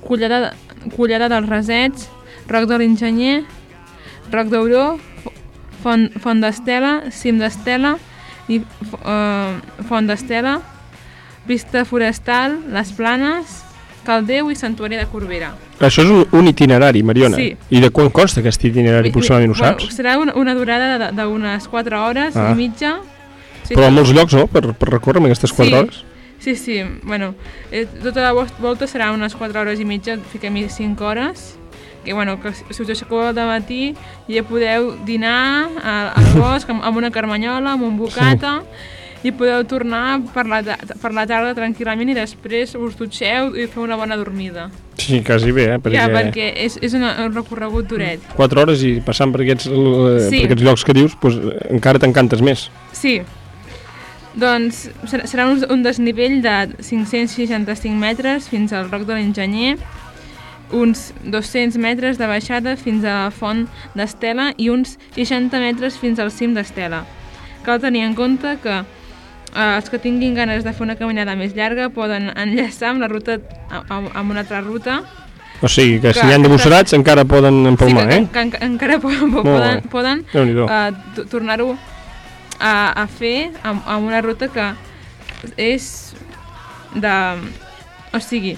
Speaker 3: Collada, Collada dels Resets, Roc de l'Enginyer, Roc d'Auró, Fo- Font, Font d'Estela, Cim d'Estela i uh, Font d'Estela, Pista Forestal, Les Planes, Caldeu i Santuari de Corbera.
Speaker 1: Això és un, itinerari, Mariona.
Speaker 3: Sí.
Speaker 1: I de quan consta aquest itinerari, aproximadament, ho saps?
Speaker 3: Bueno, serà una, una durada de- d'unes 4 hores
Speaker 1: Ah.
Speaker 3: i mitja. Sí,
Speaker 1: Però a molts llocs, no?, per, per recórrer amb aquestes 4
Speaker 3: Sí.
Speaker 1: hores.
Speaker 3: Sí, sí, bueno, eh, tota la vol- volta serà unes 4 hores i mitja, fiquem-hi 5 hores, que bueno, que si us aixequeu al matí ja podeu dinar al, al bosc amb, amb una carmanyola, amb un bocata, i podeu tornar per la, per la tarda tranquil·lament i després us dutxeu i feu una bona dormida.
Speaker 1: Sí, quasi bé, eh? Perquè,
Speaker 3: Ja, perquè és, és un recorregut duret.
Speaker 1: 4 hores i passant per aquests, eh,
Speaker 3: Sí.
Speaker 1: per aquests llocs que dius, doncs, encara t'encantes més.
Speaker 3: Sí. Doncs serà, un, un desnivell de 565 metres fins al Roc de l'Enginyer, uns 200 metres de baixada fins a la font d'Estela i uns 60 metres fins al cim d'Estela. Cal tenir en compte que eh, els que tinguin ganes de fer una caminada més llarga poden enllaçar amb la ruta amb, amb una altra ruta
Speaker 1: O sigui, que, si
Speaker 3: Que-
Speaker 1: n'hi han de busserats encara poden empalmar,
Speaker 3: sí, que,
Speaker 1: eh?
Speaker 3: que, que, encara poden, poden, poden t- tornar-ho a, a fer amb, amb una ruta que és de... O sigui,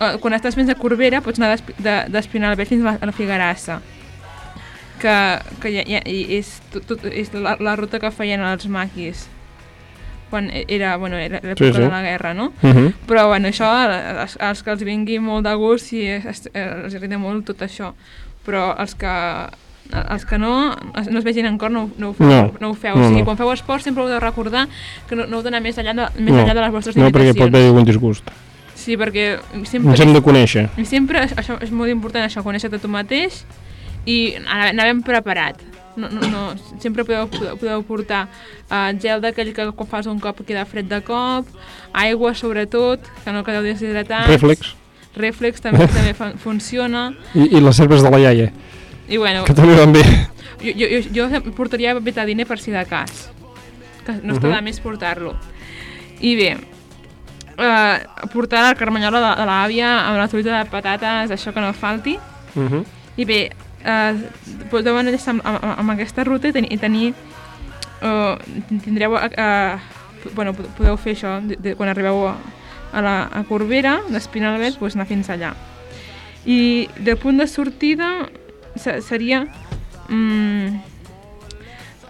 Speaker 3: eh, quan estàs fins a Corbera pots anar d'Esp- de- fins a la, a la Figuerassa que, que ja, ja, és, tot, tot, és la, la ruta que feien els maquis quan era, bueno, era l'època
Speaker 1: Sí, sí.
Speaker 3: de la guerra, no?
Speaker 1: Mhm.
Speaker 3: Però bueno, això, els, els que els vingui molt de gust i es, els agrada molt tot això, però els que els que no, no es vegin en cor no, no ho feu.
Speaker 1: No.
Speaker 3: No, ho feu.
Speaker 1: No,
Speaker 3: o sigui,
Speaker 1: no.
Speaker 3: quan feu esport sempre heu de recordar que no, no heu d'anar més enllà de, més
Speaker 1: no,
Speaker 3: enllà de les vostres
Speaker 1: no, perquè
Speaker 3: limitacions.
Speaker 1: pot haver algun disgust.
Speaker 3: Sí, perquè sempre...
Speaker 1: Ens hem de conèixer.
Speaker 3: I sempre, això és molt important, això, conèixer-te tu mateix i ben preparat. No, no, no, sempre podeu, podeu, podeu portar uh, gel d'aquell que quan fas un cop queda fred de cop, aigua sobretot, que no quedeu deshidratats.
Speaker 1: Reflex.
Speaker 3: Reflex també, també fa, funciona.
Speaker 1: I, I les cerves de la iaia,
Speaker 3: I bueno,
Speaker 1: que també van bé.
Speaker 3: jo, jo, jo, jo portaria betadine per si de cas, que no està
Speaker 1: Mhm.
Speaker 3: de més portar-lo. I bé, eh, portar la carmanyola de, de l'àvia amb la truita de patates, això que no falti.
Speaker 1: Uh -huh.
Speaker 3: I bé, eh, podeu enllaçar amb, amb, amb aquesta ruta i, ten, i tenir... Eh, tindreu... Eh, bueno, pod- podeu fer això de, de, quan arribeu a, a, la, a Corbera, d'Espinalbet, doncs anar fins allà. I del punt de sortida seria mm,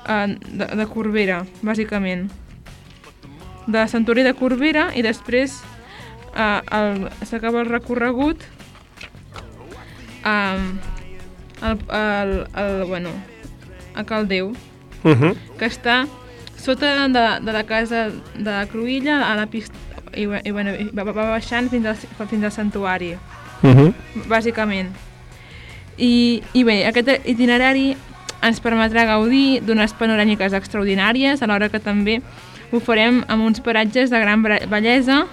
Speaker 3: eh, de, de Corbera, bàsicament. De Santuari de Corbera i després eh, s'acaba el recorregut um, el, el, el, bueno, a Caldeu,
Speaker 1: Uh -huh.
Speaker 3: que està sota de, de la casa de la Cruïlla a la pista i, i, bueno, va, va baixant fins al, fins al santuari,
Speaker 1: Uh -huh.
Speaker 3: bàsicament. I, I bé, aquest itinerari ens permetrà gaudir d'unes panoràmiques extraordinàries, alhora que també ho farem amb uns paratges de gran bellesa,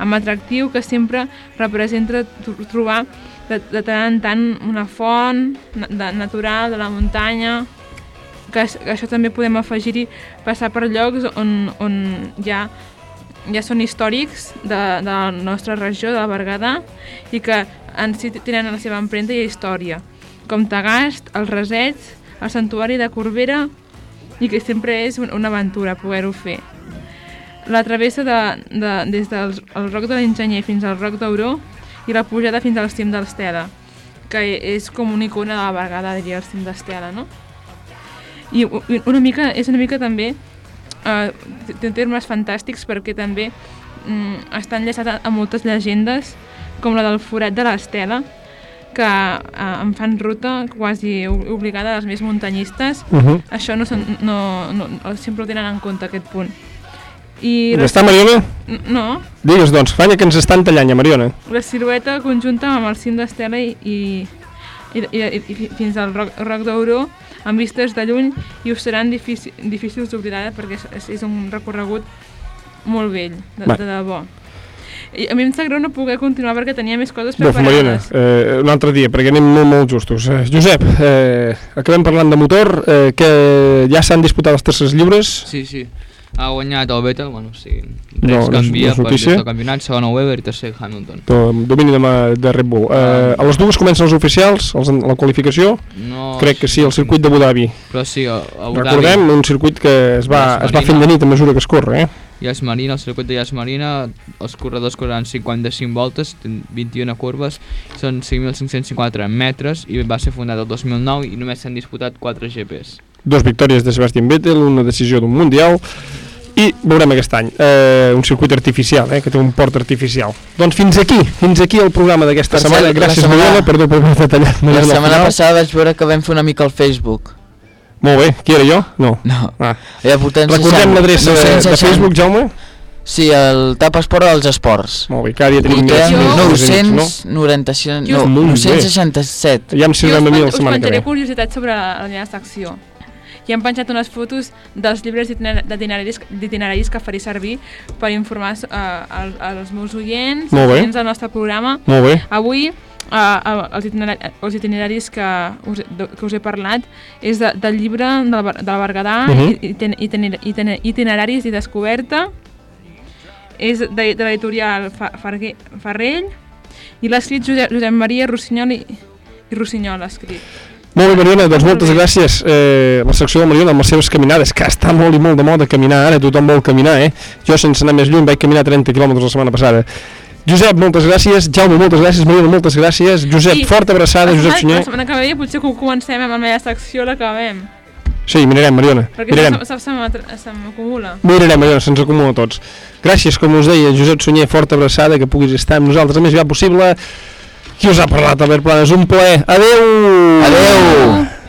Speaker 3: amb atractiu que sempre representa tro- trobar de, de tant en tant una font de, natural de la muntanya, que, que això també podem afegir-hi passar per llocs on, on ja, ja són històrics de, de la nostra regió, de la Berguedà, i que en si tenen la seva empremta i història, com Tagast, els Resets, el Santuari de Corbera, i que sempre és un- una aventura poder-ho fer. La travessa de, de, des del el Roc de l'Enginyer fins al Roc d'Auró i la pujada fins al cim d'Estela, que és com una icona de la Berguedà, diria, el cim d'Estela, no? I una mica, és una mica també, eh, té termes fantàstics perquè també mm, està enllaçat a moltes llegendes, com la del forat de l'Estela, que eh, em fan ruta quasi obligada a les més muntanyistes.
Speaker 1: Uh -huh.
Speaker 3: Això no, no, no, no, sempre ho tenen en compte, aquest punt. I
Speaker 1: Ja està, Mariona?
Speaker 3: No,
Speaker 1: Digues, doncs, falla que ens estan tallant, ja, Mariona.
Speaker 3: la silueta conjunta amb el cim d'Estela i, i, i, i, i, fins al Roc, Roc d'Euro amb vistes de lluny i us seran difícil, difícils d'oblidar perquè és, és, és un recorregut molt vell, de,
Speaker 1: Va.
Speaker 3: de debò. I a mi em sap greu no poder continuar perquè tenia més coses
Speaker 1: Doncs Mariona,
Speaker 3: preparades.
Speaker 1: eh, un altre dia, perquè anem molt, molt justos. Eh, Josep, eh, acabem parlant de motor, eh, que ja s'han disputat els terces lliures.
Speaker 4: Sí, sí. Ha guanyat el Vettel, bueno, sí.
Speaker 1: No,
Speaker 4: Res
Speaker 1: no és-
Speaker 4: canvia
Speaker 1: no
Speaker 4: per el campionat, segon el Weber i tercer Hamilton.
Speaker 1: Do- Domini de, de Red Bull. Eh, a les dues comencen els oficials, els, la qualificació.
Speaker 4: No,
Speaker 1: Crec que sí, el circuit d'Abu Dhabi.
Speaker 4: Però sí, a, Abu Dhabi.
Speaker 1: Recordem, un circuit que es va, es va fent de nit a mesura que es corre, eh?
Speaker 4: Yas Marina, el circuit de Yas Marina, els corredors correran 55 voltes, ten 21 curves, són 5.554 metres i va ser fundat el 2009 i només s'han disputat 4 GPs.
Speaker 1: Dos victòries de Sebastian Vettel, una decisió d'un Mundial i veurem aquest any eh, un circuit artificial, eh, que té un port artificial. Doncs fins aquí, fins aquí el programa d'aquesta setmana.
Speaker 2: cert, la
Speaker 1: Gràcies,
Speaker 2: setmana-
Speaker 1: Mariona, perdó per haver detallat.
Speaker 2: La setmana
Speaker 1: final.
Speaker 2: passada vaig veure que vam fer una mica al Facebook.
Speaker 1: Molt bé, qui era jo? No.
Speaker 2: No.
Speaker 1: Ah.
Speaker 2: Ja
Speaker 1: Recordem
Speaker 2: 60,
Speaker 1: l'adreça de, de
Speaker 2: 960.
Speaker 1: Facebook, Jaume?
Speaker 2: Sí, el tap esport dels esports.
Speaker 1: Molt bé, cada dia tenim
Speaker 2: Portem
Speaker 1: més amics, no?
Speaker 2: 996,
Speaker 3: Jo-
Speaker 2: no,
Speaker 1: Molt bé.
Speaker 2: 967.
Speaker 1: Ja em sirvem a mi
Speaker 3: us,
Speaker 1: la
Speaker 3: us
Speaker 1: setmana que ve.
Speaker 3: curiositats sobre la, la meva secció. I hem penjat unes fotos dels llibres d'itiner- d'itineraris que faré servir per informar uh, als, als meus oients, als oients del nostre programa.
Speaker 1: Molt bé.
Speaker 3: Avui, uh, els, itineraris, els itineraris que us, de, que us he parlat és de, del llibre de la, de la Berguedà, uh. -huh. itiner, itiner, itiner, Itineraris i Descoberta, és de, de l'editorial Farrell, i l'ha escrit Josep, Josep Maria Rossinyol i, i Rossinyol l'ha escrit.
Speaker 1: Molt bé, Mariona, doncs
Speaker 3: Molt
Speaker 1: moltes gràcies. Eh, la secció de Mariona amb les seves caminades, que està molt i molt de moda caminar ara, tothom vol caminar, eh? Jo sense anar més lluny vaig caminar 30 quilòmetres la setmana passada. Josep, moltes gràcies. Jaume, moltes gràcies. Mariona, moltes gràcies. Josep,
Speaker 3: I
Speaker 1: forta abraçada. Josep Sunyer.
Speaker 3: La setmana que ve potser que comencem amb la meva secció l'acabem.
Speaker 1: Sí, mirarem, Mariona.
Speaker 3: Perquè
Speaker 1: Mirarem.
Speaker 3: se, se, se m'acumula.
Speaker 1: Mirarem, Mariona, se'ns acumula tots. Gràcies, com us deia, Josep Sunyer, forta abraçada, que puguis estar amb nosaltres el més aviat possible. Qui us ha parlat, Albert Planes? Un plaer. Adeu!
Speaker 2: Adeu!
Speaker 6: Ray-Ban